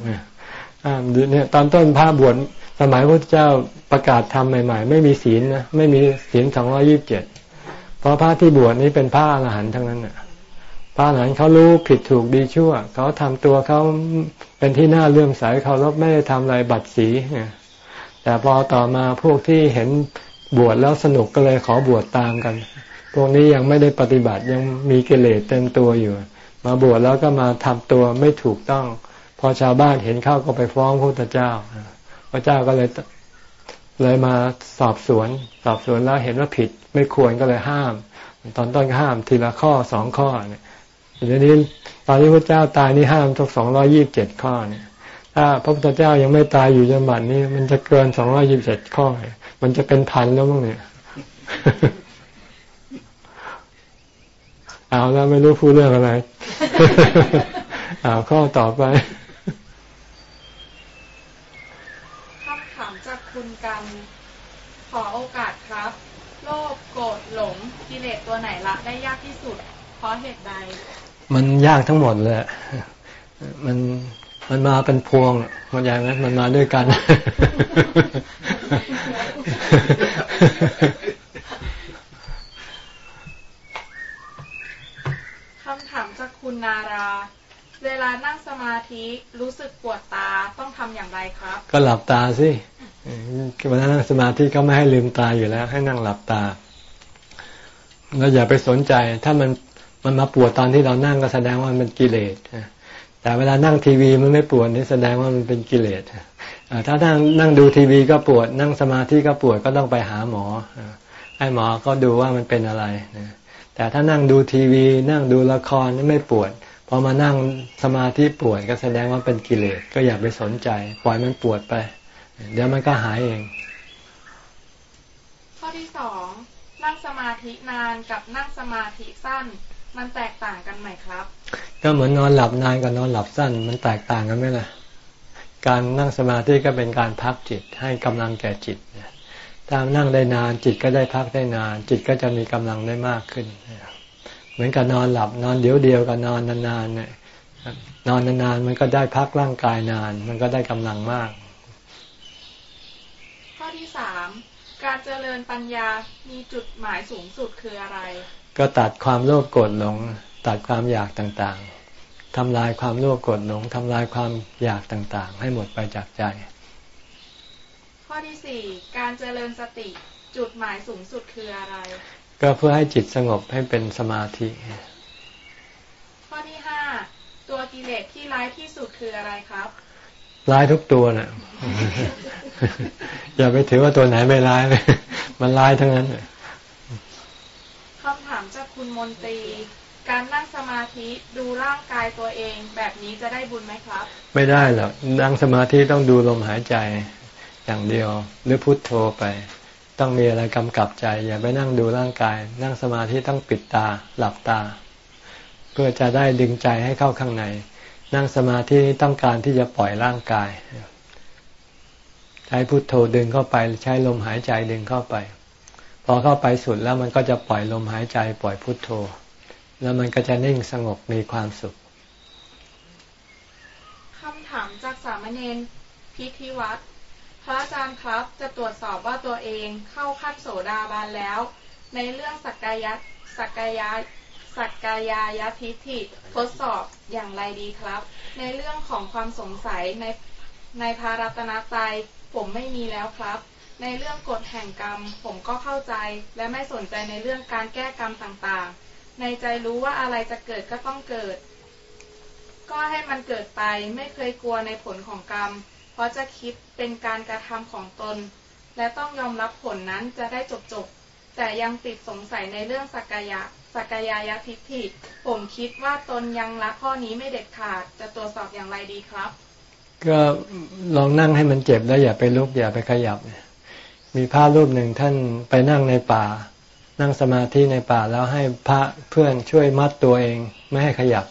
ห้ามเนี่ยตอนต้นพระบวชสมัยพระพุทธเจ้าประกาศทำใหม่ ๆ ไม่มีศีลนะไม่มีศีลสองร้อยี่บเจ็ดเพราะพระที่บวชนี้เป็นพระอรหันต์ทั้งนั้นน่ะพระอรหันต์เขารู้ผิดถูกดีชั่ว เขาทำตัวเขาเป็นที่น่าเลื่อมใสเขาลบไม่ได้ทำอะไรบัตรสีแต่พอต่อมาพวกที่เห็นบวชแล้วสนุกก็เลยขอบวชตามกัน พวกนี้ยังไม่ได้ปฏิบัติยังมีกิเลสเต็มตัวอยู่ มาบวชแล้วก็มาทำตัวไม่ถูกต้อง พอชาวบ้านเห็นเข้าก็ไปฟ้องพระพุทธเจ้า พระเจ้าก็เลยเลยมาสอบสวน สอบสวนแล้วเห็นว่าผิด ไม่ควรก็เลยห้าม ตอนต้นก็ห้ามทีละข้อสองข้อเนี่ยทีนี้ตอนที่พระเจ้าตายนี่ห้ามทุกสองร้อยี่บเจ็ดข้อเนี่ย ถ้าพระพุทธเจ้ายังไม่ตายอยู่จนบัดนี้ มันจะเกินสองร้อยี่บเจ็ดข้อ มันจะเป็นพันแล้วมั้งเนี่ย เอาแล้วไม่รู้พูดเรื่องอะไรเอาข้อต่อไป
คำถามจากคุณกันขอโอกาสครับ โลภโกรธหลงกิเลสตัวไหนละ ได้ยากที่สุด เพราะเหตุใด
มันยากทั้งหมดเลยมันมันมาเป็นพวงมันอย่างนั้นมันมาด้วยกัน
คำถามจาก คุณนารา เวลานั่งสมาธิรู้สึกปวดตาต้องทำอย่างไรครับ
ก็หลับตาสิเวลานั่งสมาธิก็ไม่ให้ลืมตาอยู่แล้ว ให้นั่งหลับตา แล้วอย่าไปสนใจ ถ้ามันมันมาปวดตอนที่เรานั่งก็แสดงว่ามันกิเลสแต่เวลานั่งทีวีมันไม่ปวดนี่แสดงว่ามันเป็นกิเลสถ้านั่งนั่งดูทีวีก็ปวด นั่งสมาธิก็ปวดก็ต้องไปหาหมอให้หมอก็ดูว่ามันเป็นอะไร แต่ถ้านั่งดูทีวี นั่งดูละครนี่ไม่ปวดพอมานั่งสมาธิปวดก็แสดงว่าเป็นกิเลสก็อย่าไปสนใจ ปล่อยมันปวดไป เดี๋ยวมันก็หายเอง
ข้อที่สองนั่งสมาธินานกับนั่งสมาธิสั้น มันแตกต่างกันไหมครับ
ก็เหมือนนอนหลับนานกับนอนหลับสั้น มันแตกต่างกันไหมล่ะการนั่งสมาธิก็เป็นการพักจิตให้กำลังแก่จิตถ้านั่งได้นานจิตก็ได้พักได้นาน จิตก็จะมีกำลังได้มากขึ้นเหมือนกับนอนหลับนอนเดียวเดียวกับนอนนานๆเนี่ยนอนนานๆมันก็ได้พักร่างกายนาน มันก็ได้กำลังมาก
ข้อที่สามการเจริญปัญญามีจุดหมายสูงสุดคืออะไร
ก็ตัดความโลภโกรธหลง ตัดความอยากต่างๆทำลายความโลภโกรธหลงทำลายความอยากต่างๆ ให้หมดไปจากใจ
ข้อที่สี่การเจริญสติจุดหมายสูงสุดคืออะไร
ก็เพื่อให้จิตสงบให้เป็นสมาธิ
ข้อที่ห้าตัวกิเลสที่ร้ายที่สุดคืออะไรครับ
ร้ายทุกตัวนะ่ะ อย่าไปถือว่าตัวไหนไม่ร้ายเลยมันร้ายทั้งนั้นเลย
คำถามจากคุณมนตรีการนั่งสมาธิดูร่างกายตัวเอง แบบนี้จะได้บุญไหมครับ
ไม่ได้หรอกนั่งสมาธิต้องดูลมหายใจอย่างเดียว หรือพุทโธไป ต้องมีอะไรกำกับใจ อย่าไปนั่งดูร่างกาย นั่งสมาธิต้องปิดตาหลับตา เพื่อจะได้ดึงใจให้เข้าข้างใน นั่งสมาธิต้องการที่จะปล่อยร่างกาย ใช้พุทโธดึงเข้าไป ใช้ลมหายใจดึงเข้าไป พอเข้าไปสุดแล้วมันก็จะปล่อยลมหายใจ ปล่อยพุทโธ แล้วมันก็จะนิ่งสงบมีความสุข
คำถามจากสามเณรพิธีวัตร ระอาจารย์ครับจะตรวจสอบว่าตัวเองเข้าขั้นโสดาบันแล้ว ในเรื่องสักกายะสักกายะสักกายายทิฏฐิทดสอบอย่างไรดีครับ ในเรื่องของความสงสัยในในภารัตนาใจผมไม่มีแล้วครับ ในเรื่องกฎแห่งกรรม ผมก็เข้าใจและไม่สนใจในเรื่องการแก้กรรมต่างๆ ในใจรู้ว่าอะไรจะเกิดก็ต้องเกิด ก็ให้มันเกิดไปไม่เคยกลัวในผลของกรรม ราะจะคิดเป็นการกระทำของตน และต้องยอมรับผลนั้นจะได้จบๆแต่ยังติดสงสัยในเรื่องสักยะสักยายทิฏฐิ ผมคิดว่าตนยังละข้อนี้ไม่เด็ดขาด จะตรวจสอบอย่างไรดีครับ
ก็ลองนั่งให้มันเจ็บแล้วอย่าไปลุกอย่าไปขยับเนี่ยมีพระรูปหนึ่งท่านไปนั่งในป่า นั่งสมาธิในป่าแล้วให้พระเพื่อนช่วยมัดตัวเอง ไม่ให้ขยับ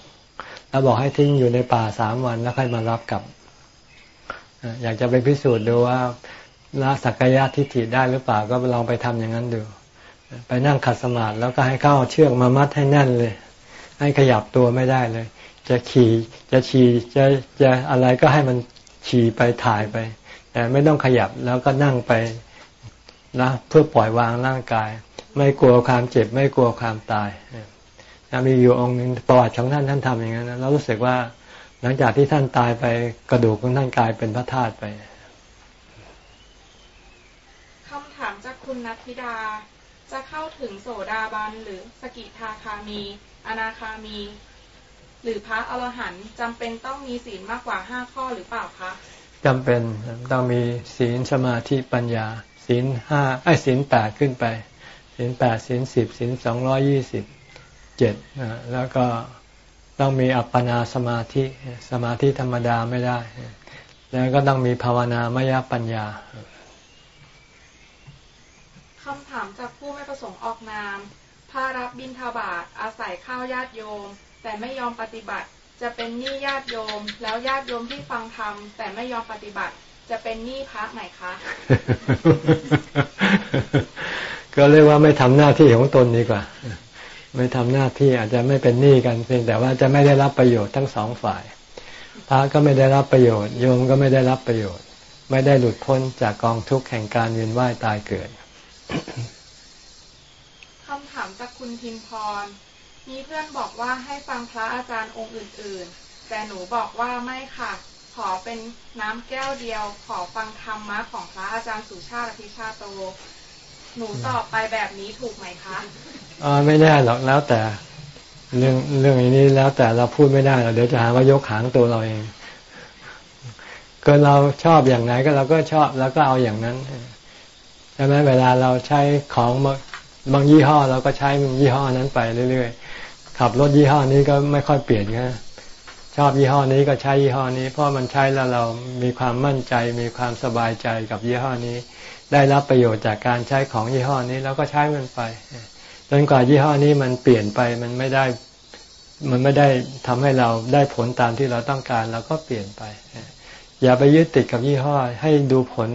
แล้วบอกให้ทิ้งอยู่ในป่าสามวันแล้วค่อยมารับกลับ อยากจะไปพิสูจน์ดูว่าละสักกายทิฏฐิได้หรือเปล่าก็ลองไปทำอย่างนั้นดู ไปนั่งขัดสมาธิแล้วก็ให้เข้าเชือกมามัดให้แน่นเลย ให้ขยับตัวไม่ได้เลย จะขี่จะฉี่จะจะอะไรก็ให้มันฉี่ไปถ่ายไป แต่ไม่ต้องขยับแล้วก็นั่งไปนะเพื่อปล่อยวางร่างกาย ไม่กลัวความเจ็บ ไม่กลัวความตายนะมีอยู่องค์หนึ่งประวัติของท่านท่านทำอย่างนั้นนะเรารู้สึกว่า หลังจากที่ท่านตายไปกระดูกของท่านกลายเป็นพระธาตุไป
คำถามจากคุณนัทธิดาจะเข้าถึงโสดาบันหรือสกิทาคามี อนาคามี หรือพระอรหันต์จำเป็นต้องมีศีลมากกว่าห้าข้อหรือเปล่าคะ
จำเป็นต้องมีศีลสมาธิปัญญา ศีลห้าไอ้ศีลแปดขึ้นไป ศีลแปดศีลสิบศีลสองร้อยี่สิบเจ็ดแล้วก็ ต้องมีอัปปนาสมาธิสมาธิธรรมดาไม่ได้ แล้วก็ต้องมีภาวนามยปัญญา
คำถามจากผู้ไม่ประสงค์ออกนามพารับบิณฑบาตอาศัยข้าวญาติโยม แต่ไม่ยอมปฏิบัติ จะเป็นหนี้ญาติโยม แล้วญาติโยมที่ฟังธรรมแต่ไม่ยอมปฏิบัติ จะเป็นหนี้พระไหมคะ
ก็เรียกว่าไม่ทำหน้าที่ของตนดีกว่า ไม่ทำหน้าที่อาจจะไม่เป็นหนี้กันเพียงแต่ว่าจะไม่ได้รับประโยชน์ทั้งสองฝ่าย พระก็ไม่ได้รับประโยชน์ โยมก็ไม่ได้รับประโยชน์ ไม่ได้หลุดพ้นจากกองทุกข์แห่งการเวียนว่ายตายเกิด
คำถามจากคุณพิมพร มีเพื่อนบอกว่าให้ฟังพระอาจารย์องค์อื่น ๆ แต่หนูบอกว่าไม่ค่ะ ขอเป็นน้ำแก้วเดียว ขอฟังธรรมะของพระอาจารย์สุชาติอภิชาโต หนูตอบไปแบบนี้ถูกไหมคะ
อ่าไม่ได้หรอกแล้วแต่ เรื่องเรื่องนี้แล้วแต่เราพูดไม่ได้เราเดี๋ยวจะหาว่ายกหางตัวเราเองเกินเราชอบอย่างไหนก็เราก็ชอบแล้วก็เอาอย่างนั้นใช่ไหมเวลาเราใช้ของบางยี่ห้อเราก็ใช้ยี่ห้อนั้นไปเรื่อยๆขับรถยี่ห้อนี้ก็ไม่ค่อยเปลี่ยนนะชอบยี่ห้อนี้ก็ใช้ยี่ห้อนี้ เพราะมันใช้แล้วเรามีความมั่นใจ มีความสบายใจกับยี่ห้อนี้ ได้รับประโยชน์จากการใช้ของยี่ห้อนี้เราก็ใช้มันไปจนกว่ายี่ห้อนี้มันเปลี่ยนไปมันไม่ได้มันไม่ได้ทำให้เราได้ผลตามที่เราต้องการเราก็เปลี่ยนไป อย่าไปยึดติดกับยี่ห้อ ให้ดูผล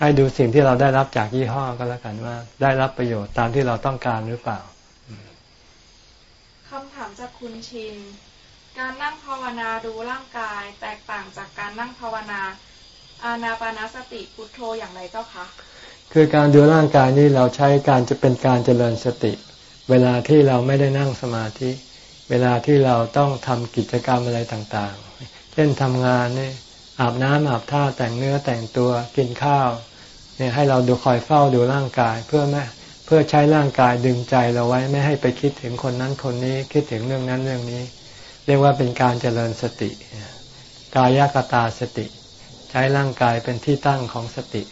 ให้ดูสิ่งที่เราได้รับจากยี่ห้อก็แล้วกันว่า ได้รับประโยชน์ตามที่เราต้องการหรือเปล่า
คำถามจากคุณชิน การนั่งภาวนาดูร่างกาย แตกต่างจากการนั่งภาวนา อานาปานาสติพุทโธอย่างไรเจ้าคะ
คือการดูร่างกายนี้เราใช้การจะเป็นการเจริญสติ เวลาที่เราไม่ได้นั่งสมาธิ เวลาที่เราต้องทำกิจกรรมอะไรต่างๆ เช่นทำงานนี่อาบน้ำอาบท่าแต่งเนื้อแต่งตัวกินข้าวเนี่ยให้เราดูคอยเฝ้าดูร่างกายเพื่อแม่เพื่อใช้ร่างกายดึงใจเราไว้ไม่ให้ไปคิดถึงคนนั้นคนนี้คิดถึงเรื่องนั้นเรื่องนี้ เรียกว่าเป็นการเจริญสติ กายกตาสติ ช้ร่างกายเป็นที่ตั้งของสติ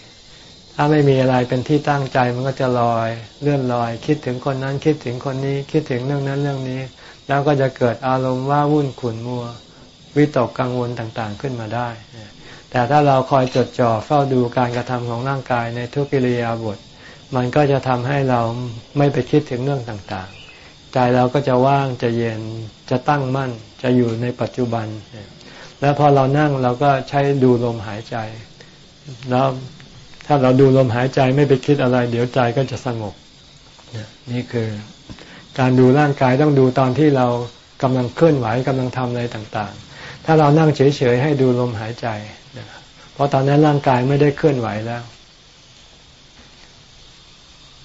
ถ้าไม่มีอะไรเป็นที่ตั้งใจมันก็จะลอยเลื่อนลอย คิดถึงคนนั้นคิดถึงคนนี้คิดถึงเรื่องนั้นเรื่องนี้ แล้วก็จะเกิดอารมณ์ว่าวุ่นขุ่นมัว วิตกกังวลต่างๆขึ้นมาได้ แต่ถ้าเราคอยจดจ่อเฝ้าดูการกระทำของร่างกายในทุกิริยาบท มันก็จะทำให้เราไม่ไปคิดถึงเรื่องต่างๆ ใจเราก็จะว่างจะเย็นจะตั้งมั่นจะอยู่ในปัจจุบัน แล้วพอเรานั่งเราก็ใช้ดูลมหายใจ แล้วถ้าเราดูลมหายใจไม่ไปคิดอะไร เดี๋ยวใจก็จะสงบนี่คือการดูร่างกายต้องดูตอนที่เรากำลังเคลื่อนไหวกำลังทำอะไรต่างๆ ถ้าเรานั่งเฉยๆให้ดูลมหายใจ เพราะตอนนั้นร่างกายไม่ได้เคลื่อนไหวแล้ว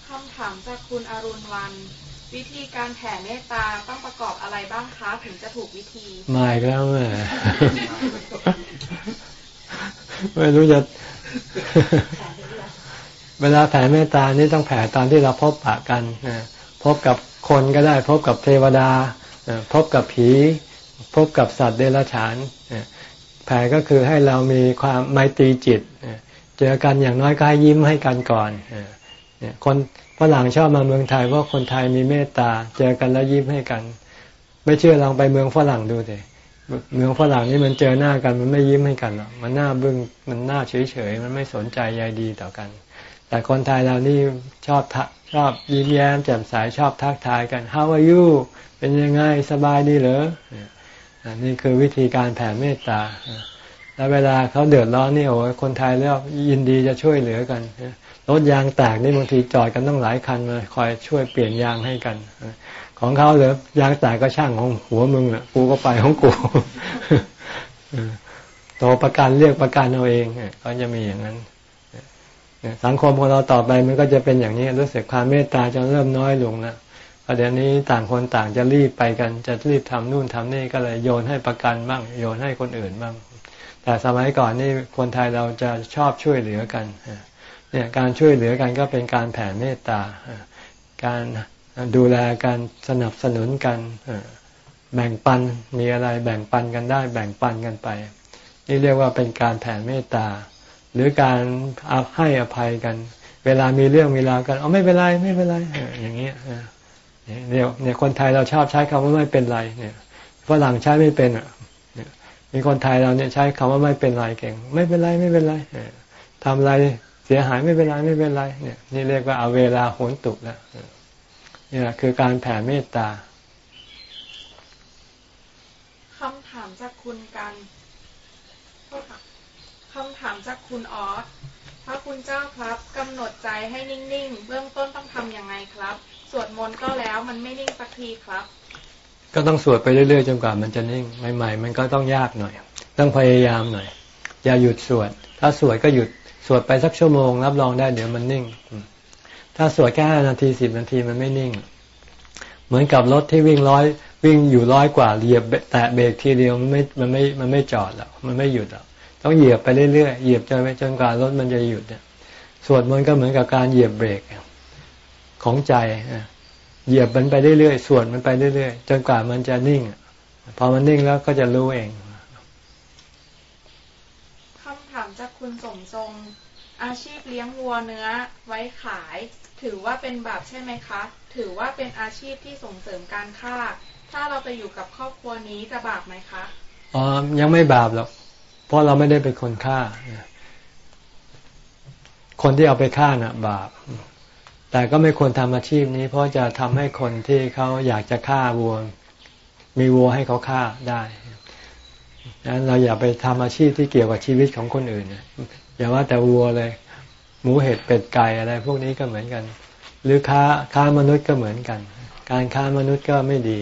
คำถามจากคุณอรุณวัน วิธีการแผ่เมตตาต้องประกอบอะไรบ้างคะถึงจะถูกวิธี
ไม่แล้วแม่ไม่รู้จะเวลาแผ่เมตตานี่ต้องแผ่ตอนที่เราพบปะกันพบกับคนก็ได้ พบกับเทวดาพบกับผี พบกับสัตว์เดรัจฉานแผ่ก็คือให้เรามีความไมตรีจิตเจอกันอย่างน้อยก็ให้ยิ้มให้กันก่อนคน ฝรั่งชอบมาเมืองไทยเพราะคนไทยมีเมตตา เจอกันแล้วยิ้มให้กัน ไม่เชื่อลองไปเมืองฝรั่งดูสิเมืองฝรั่งนี่มันเจอหน้ากันมันไม่ยิ้มให้กันหรอกมันหน้าบึ้งมันหน้าเฉยเฉยมันไม่สนใจใยดีต่อกัน แต่คนไทยเรานี่ชอบทักชอบยิ้มแย้มแจ่มใสชอบทักทายกัน How are you เป็นยังไงสบายดีเหรอนี่คือวิธีการแผ่เมตตาแล้วเวลาเขาเดือดร้อนนี่โอ้คนไทยแล้วยินดีจะช่วยเหลือกัน รถยางแตกนี่บางทีจอดกันต้องหลายคันมาคอยช่วยเปลี่ยนยางให้กัน ของเขาเหลือยางแตกก็ช่างของหัวมึงแหละกูก็ไปของกูโตประกันเรียกประกันเอาเองก็จะมีอย่างนั้นสังคมของเราต่อไปมันก็จะเป็นอย่างนี้รู้สึกความเมตตาจะเริ่มน้อยลงแล้วเดี๋ยวนี้ต่างคนต่างจะรีบไปกัน จะรีบทำนู่นทำนี่ก็เลยโยนให้ประกันบ้าง โยนให้คนอื่นบ้าง แต่สมัยก่อนนี่คนไทยเราจะชอบช่วยเหลือกัน เนี่ยการช่วยเหลือกันก็เป็นการแผ่เมตตา การดูแลกันสนับสนุนกันแบ่งปันมีอะไรแบ่งปันกันได้ แบ่งปันกันไป นี่เรียกว่าเป็นการแผ่เมตตา หรือการให้อภัยกัน เวลามีเรื่องมีราวกันเอาไม่เป็นไรไม่เป็นไรอย่างเงี้ยเนี่ยเนี่ยคนไทยเราชอบใช้คำว่าไม่เป็นไรเนี่ยฝรั่งใช้ไม่เป็นอะมีคนไทยเราเนี่ยใช้คำว่าไม่เป็นไรเก่ง ไม่เป็นไรไม่เป็นไรทำอะไร เสียหายไม่เป็นไรไม่เป็นไรเนี่ย นี่เรียกว่าเอาเวลาโหนตุกแล้วนี่แหละคือการแผ่เมตตา
คำถามจากคุณกันคำถามจากคุณออสพระคุณเจ้าครับกำหนดใจให้นิ่ง ๆ เบื้องต้นต้องทํำยังไงครับ สวดมนต์ก็แล้วมันไม่นิ่งสักทีครับ
ก็ต้องสวดไปเรื่อยๆจนกว่ามันจะนิ่งใหม่ ๆ มันก็ต้องยากหน่อย ต้องพยายามหน่อย อย่าหยุดสวด ถ้าสวดก็หยุด สวดไปสักชั่วโมง รับรองได้เดี๋ยวมันนิ่ง ถ้าสวดแค่ห้านาทีสิบนาทีมันไม่นิ่ง เหมือนกับรถที่วิ่งร้อยวิ่งอยู่ร้อยกว่าเหยียบแตะเบรกทีเดียวมันไม่มันไม่มันไม่จอดแล้วมันไม่หยุดแล้วต้องเหยียบไปเรื่อยๆเหยียบจนไปจนกว่ารถมันจะหยุดเนี่ยสวดมันก็เหมือนกับการเหยียบเบรกของใจเหยียบมันไปเรื่อยๆสวดมันไปเรื่อยๆจนกว่ามันจะนิ่งพอมันนิ่งแล้วก็จะรู้เอง
คำถามจากคุณสมทรง อาชีพเลี้ยงวัวเนื้อไว้ขาย ถือว่าเป็นบาปใช่ไหมคะ ถือว่าเป็นอาชีพที่ส่งเสริมการฆ่า ถ้าเราไปอยู่กับครอบครัวนี้จะบาปไหมคะ
อ๋อยังไม่บาปหรอกเพราะเราไม่ได้เป็นคนฆ่า คนที่เอาไปฆ่าน่ะ บาป แต่ก็ไม่ควรทำอาชีพนี้ เพราะจะทำให้คนที่เขาอยากจะฆ่าวัว มีวัวให้เขาฆ่าได้ดังนั้นเราอย่าไปทำอาชีพที่เกี่ยวกับชีวิตของคนอื่น อย่าว่าแต่วัวเลย หมูเห็ดเป็ดไก่อะไร พวกนี้ก็เหมือนกัน หรือค้าค้ามนุษย์ก็เหมือนกัน การค้ามนุษย์ก็ไม่ดี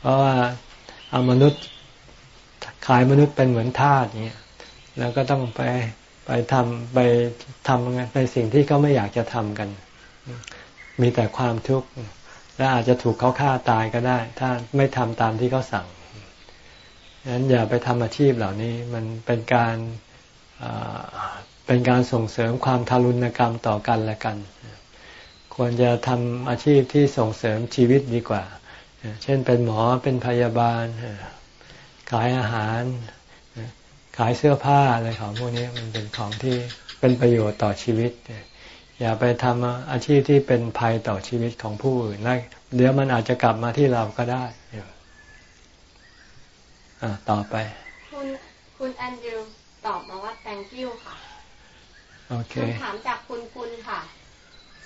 เพราะว่าเอามนุษย์ขายมนุษย์เป็นเหมือนทาสเนี้ยแล้วก็ต้องไปไปทำไปทำในสิ่งที่เขาไม่อยากจะทำกัน มีแต่ความทุกข์และอาจจะถูกเขาฆ่าตายก็ได้ ถ้าไม่ทำตามที่เขาสั่งฉะนั้นอย่าไปทำอาชีพเหล่านี้ มันเป็นการ เป็นการส่งเสริมความทารุณกรรมต่อกันและกัน ควรจะทำอาชีพที่ส่งเสริมชีวิตดีกว่า เช่นเป็นหมอเป็นพยาบาล ขายอาหาร ขายเสื้อผ้าอะไรของพวกนี้มันเป็นของที่เป็นประโยชน์ต่อชีวิต อย่าไปทำอาชีพที่เป็นภัยต่อชีวิตของผู้อื่นนะเดี๋ยวมันอาจจะกลับมาที่เราก็ได้ต่อไป
คุณคุณแอนดรู ตอบมาว่า thank you ค่ะ
โอเค
คำถามจากคุณคุณค่ะ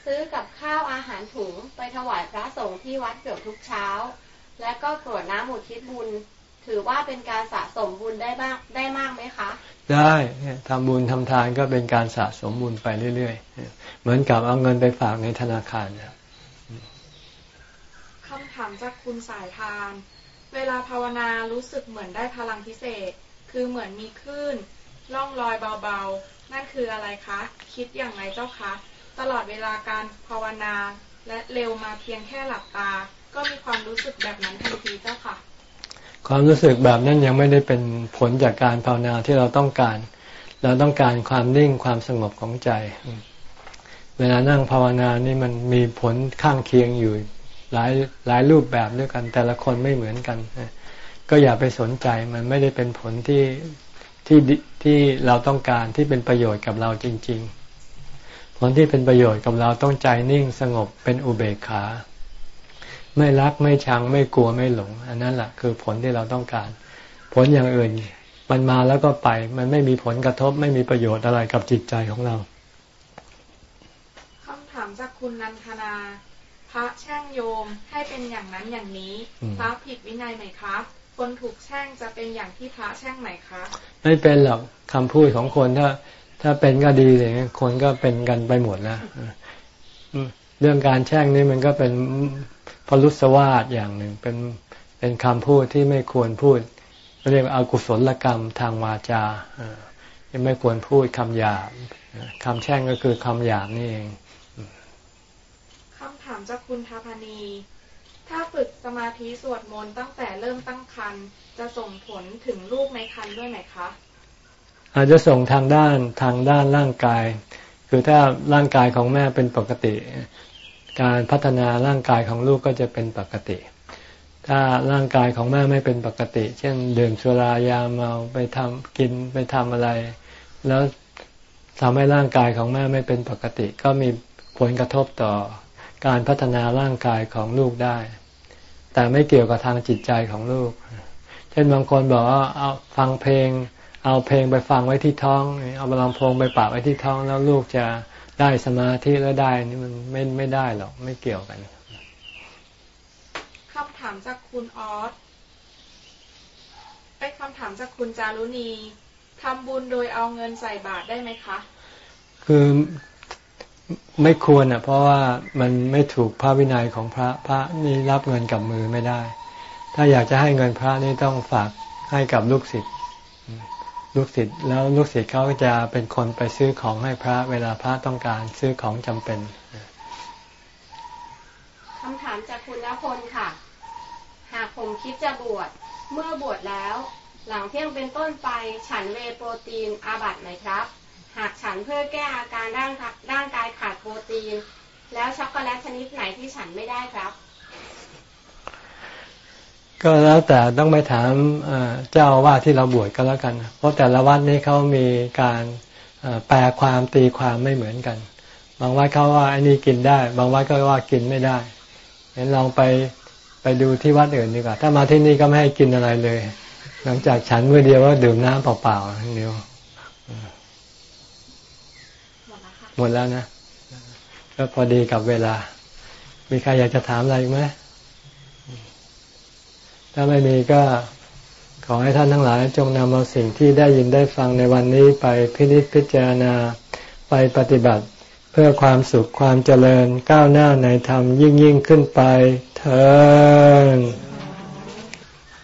ซื้อกับข้าวอาหารถุงไปถวายพระสงฆ์ที่วัดเกือบทุกเช้า และก็กรวดน้ำอุทิศบุญ ถือว่าเป็นการสะสมบุญได้บ้างได้มากไหมคะ
ได้ทำบุญทำทานก็เป็นการสะสมบุญไปเรื่อยๆ เหมือนกับเอาเงินไปฝากในธนาคาร
คำถามจากคุณสายทาน เวลาภาวนารู้สึกเหมือนได้พลังพิเศษ คือเหมือนมีคลื่น ล่องลอยเบาๆ นั่นคืออะไรคะ คิดอย่างไรเจ้าคะ ตลอดเวลาการภาวนา และเร็วมาเพียงแค่หลับตา ก็มีความรู้สึกแบบนั้นทันทีเจ้าค่ะ
ความรู้สึกแบบนั้นยังไม่ได้เป็นผลจากการภาวนาที่เราต้องการ เราต้องการความนิ่งความสงบของใจ เวลานั่งภาวนานี่มันมีผลข้างเคียงอยู่หลายหลายรูปแบบด้วยกัน แต่ละคนไม่เหมือนกันก็อย่าไปสนใจมันไม่ได้เป็นผลที่ ที่ที่เราต้องการที่เป็นประโยชน์กับเราจริง ๆ ผลที่เป็นประโยชน์กับเราต้องใจนิ่งสงบเป็นอุเบกขา ไม่รักไม่ชังไม่กลัวไม่หลง อันนั้นแหละคือผลที่เราต้องการ ผลอย่างอื่นมันมาแล้วก็ไป มันไม่มีผลกระทบไม่มีประโยชน์อะไรกับจิตใจของเรา
คำถามจากคุณนันทนา พระแช่งโยมให้เป็นอย่างนั้นอย่างนี้พระผิดวินัยไหมคะ คนถูกแช่งจะเป็นอย่างที่พระแช่งไหมคะ
ไม่เป็นหรอกคำพูดของคนถ้า ถ้าเป็นก็ดีเลยคนก็เป็นกันไปหมดแล้วเรื่องการแช่งนี่มันก็เป็นพลุสวาสอย่างหนึ่งเป็นเป็นคำพูดที่ไม่ควรพูดเรียกว่าอากุศลกรรมทางวาจาที่ไม่ควรพูดคำหยาบคำแช่งก็คือคำหยาบนี่เอง
คำถามจากคุณทาพนี ถ้าฝึกสมาธิสวดมนต์ตั้งแต่เริ่มตั้งครรภ์จะส่งผลถึงลูกในครรภ์ด้วยไหมคะ
อาจจะส่งทางด้านทางด้านร่างกาย คือถ้าร่างกายของแม่เป็นปกติ การพัฒนาร่างกายของลูกก็จะเป็นปกติ ถ้าร่างกายของแม่ไม่เป็นปกติ เช่นดื่มสุรายาเมาไปทำกินไปทำอะไร แล้วทำให้ร่างกายของแม่ไม่เป็นปกติ ก็มีผลกระทบต่อการพัฒนาร่างกายของลูกได้ แต่ไม่เกี่ยวกับทางจิตใจของลูก เช่นบางคนบอกว่าเอาฟังเพลง เอาเพลงไปฟังไว้ที่ท้อง เอาลำโพงไปปากไว้ที่ท้อง แล้วลูกจะได้สมาธิแล้วได้นี่มันไม่ไม่ได้หรอกไม่เกี่ยวกันา
มจากคุณออสเป็นคำถามจากคุณจารุณีทำบุญโดยเอาเงินใส่บาตรได้ไหมคะ
คือ ไม่ควรอะ เพราะว่ามันไม่ถูกพระวินัยของพระพระนี่รับเงินกับมือไม่ได้ ถ้าอยากจะให้เงินพระนี่ต้องฝากให้กับลูกศิษย์ลูกศิษย์แล้วลูกศิษย์เขาจะเป็นคนไปซื้อของให้พระเวลาพระต้องการซื้อของจำเป็น
คำถามจากคุณณพลค่ะ หากผมคิดจะบวชเมื่อบวชแล้ว หลังเที่ยงเป็นต้นไปฉันเวโปรตีนอาบัตไหมครับ หากฉันเพื่อแก้อาการร่างร่างกายขาดโปรตีน แล้วช็อกโกแลตชนิดไหนที่ฉันไม่ได้ครับ
ก็แล้วแต่ต้องไปถามเจ้าว่าที่เราบวชก็แล้วกัน เพราะแต่ละวัดนี้เขามีการแปลความตีความไม่เหมือนกัน บางวัดเขาว่าอันนี้กินได้ บางวัดก็ว่ากินไม่ได้เห็นลองไปไปดูที่วัดอื่นดีกว่า ถ้ามาที่นี่ก็ไม่ให้กินอะไรเลย หลังจากฉันมือเดียวก็ดื่มน้ำเปล่าๆเดียวห มดแล้วนะก็พอดีกับเวลา มีใครอยากจะถามอะไรไหมถ้าไม่มีก็ขอให้ท่านทั้งหลาย จงนำเอาสิ่งที่ได้ยินได้ฟังในวันนี้ไปพินิจพิจารณาไปปฏิบัติ เพื่อความสุขความเจริญก้าวหน้าในธรรมยิ่งยิ่งขึ้นไปเถิด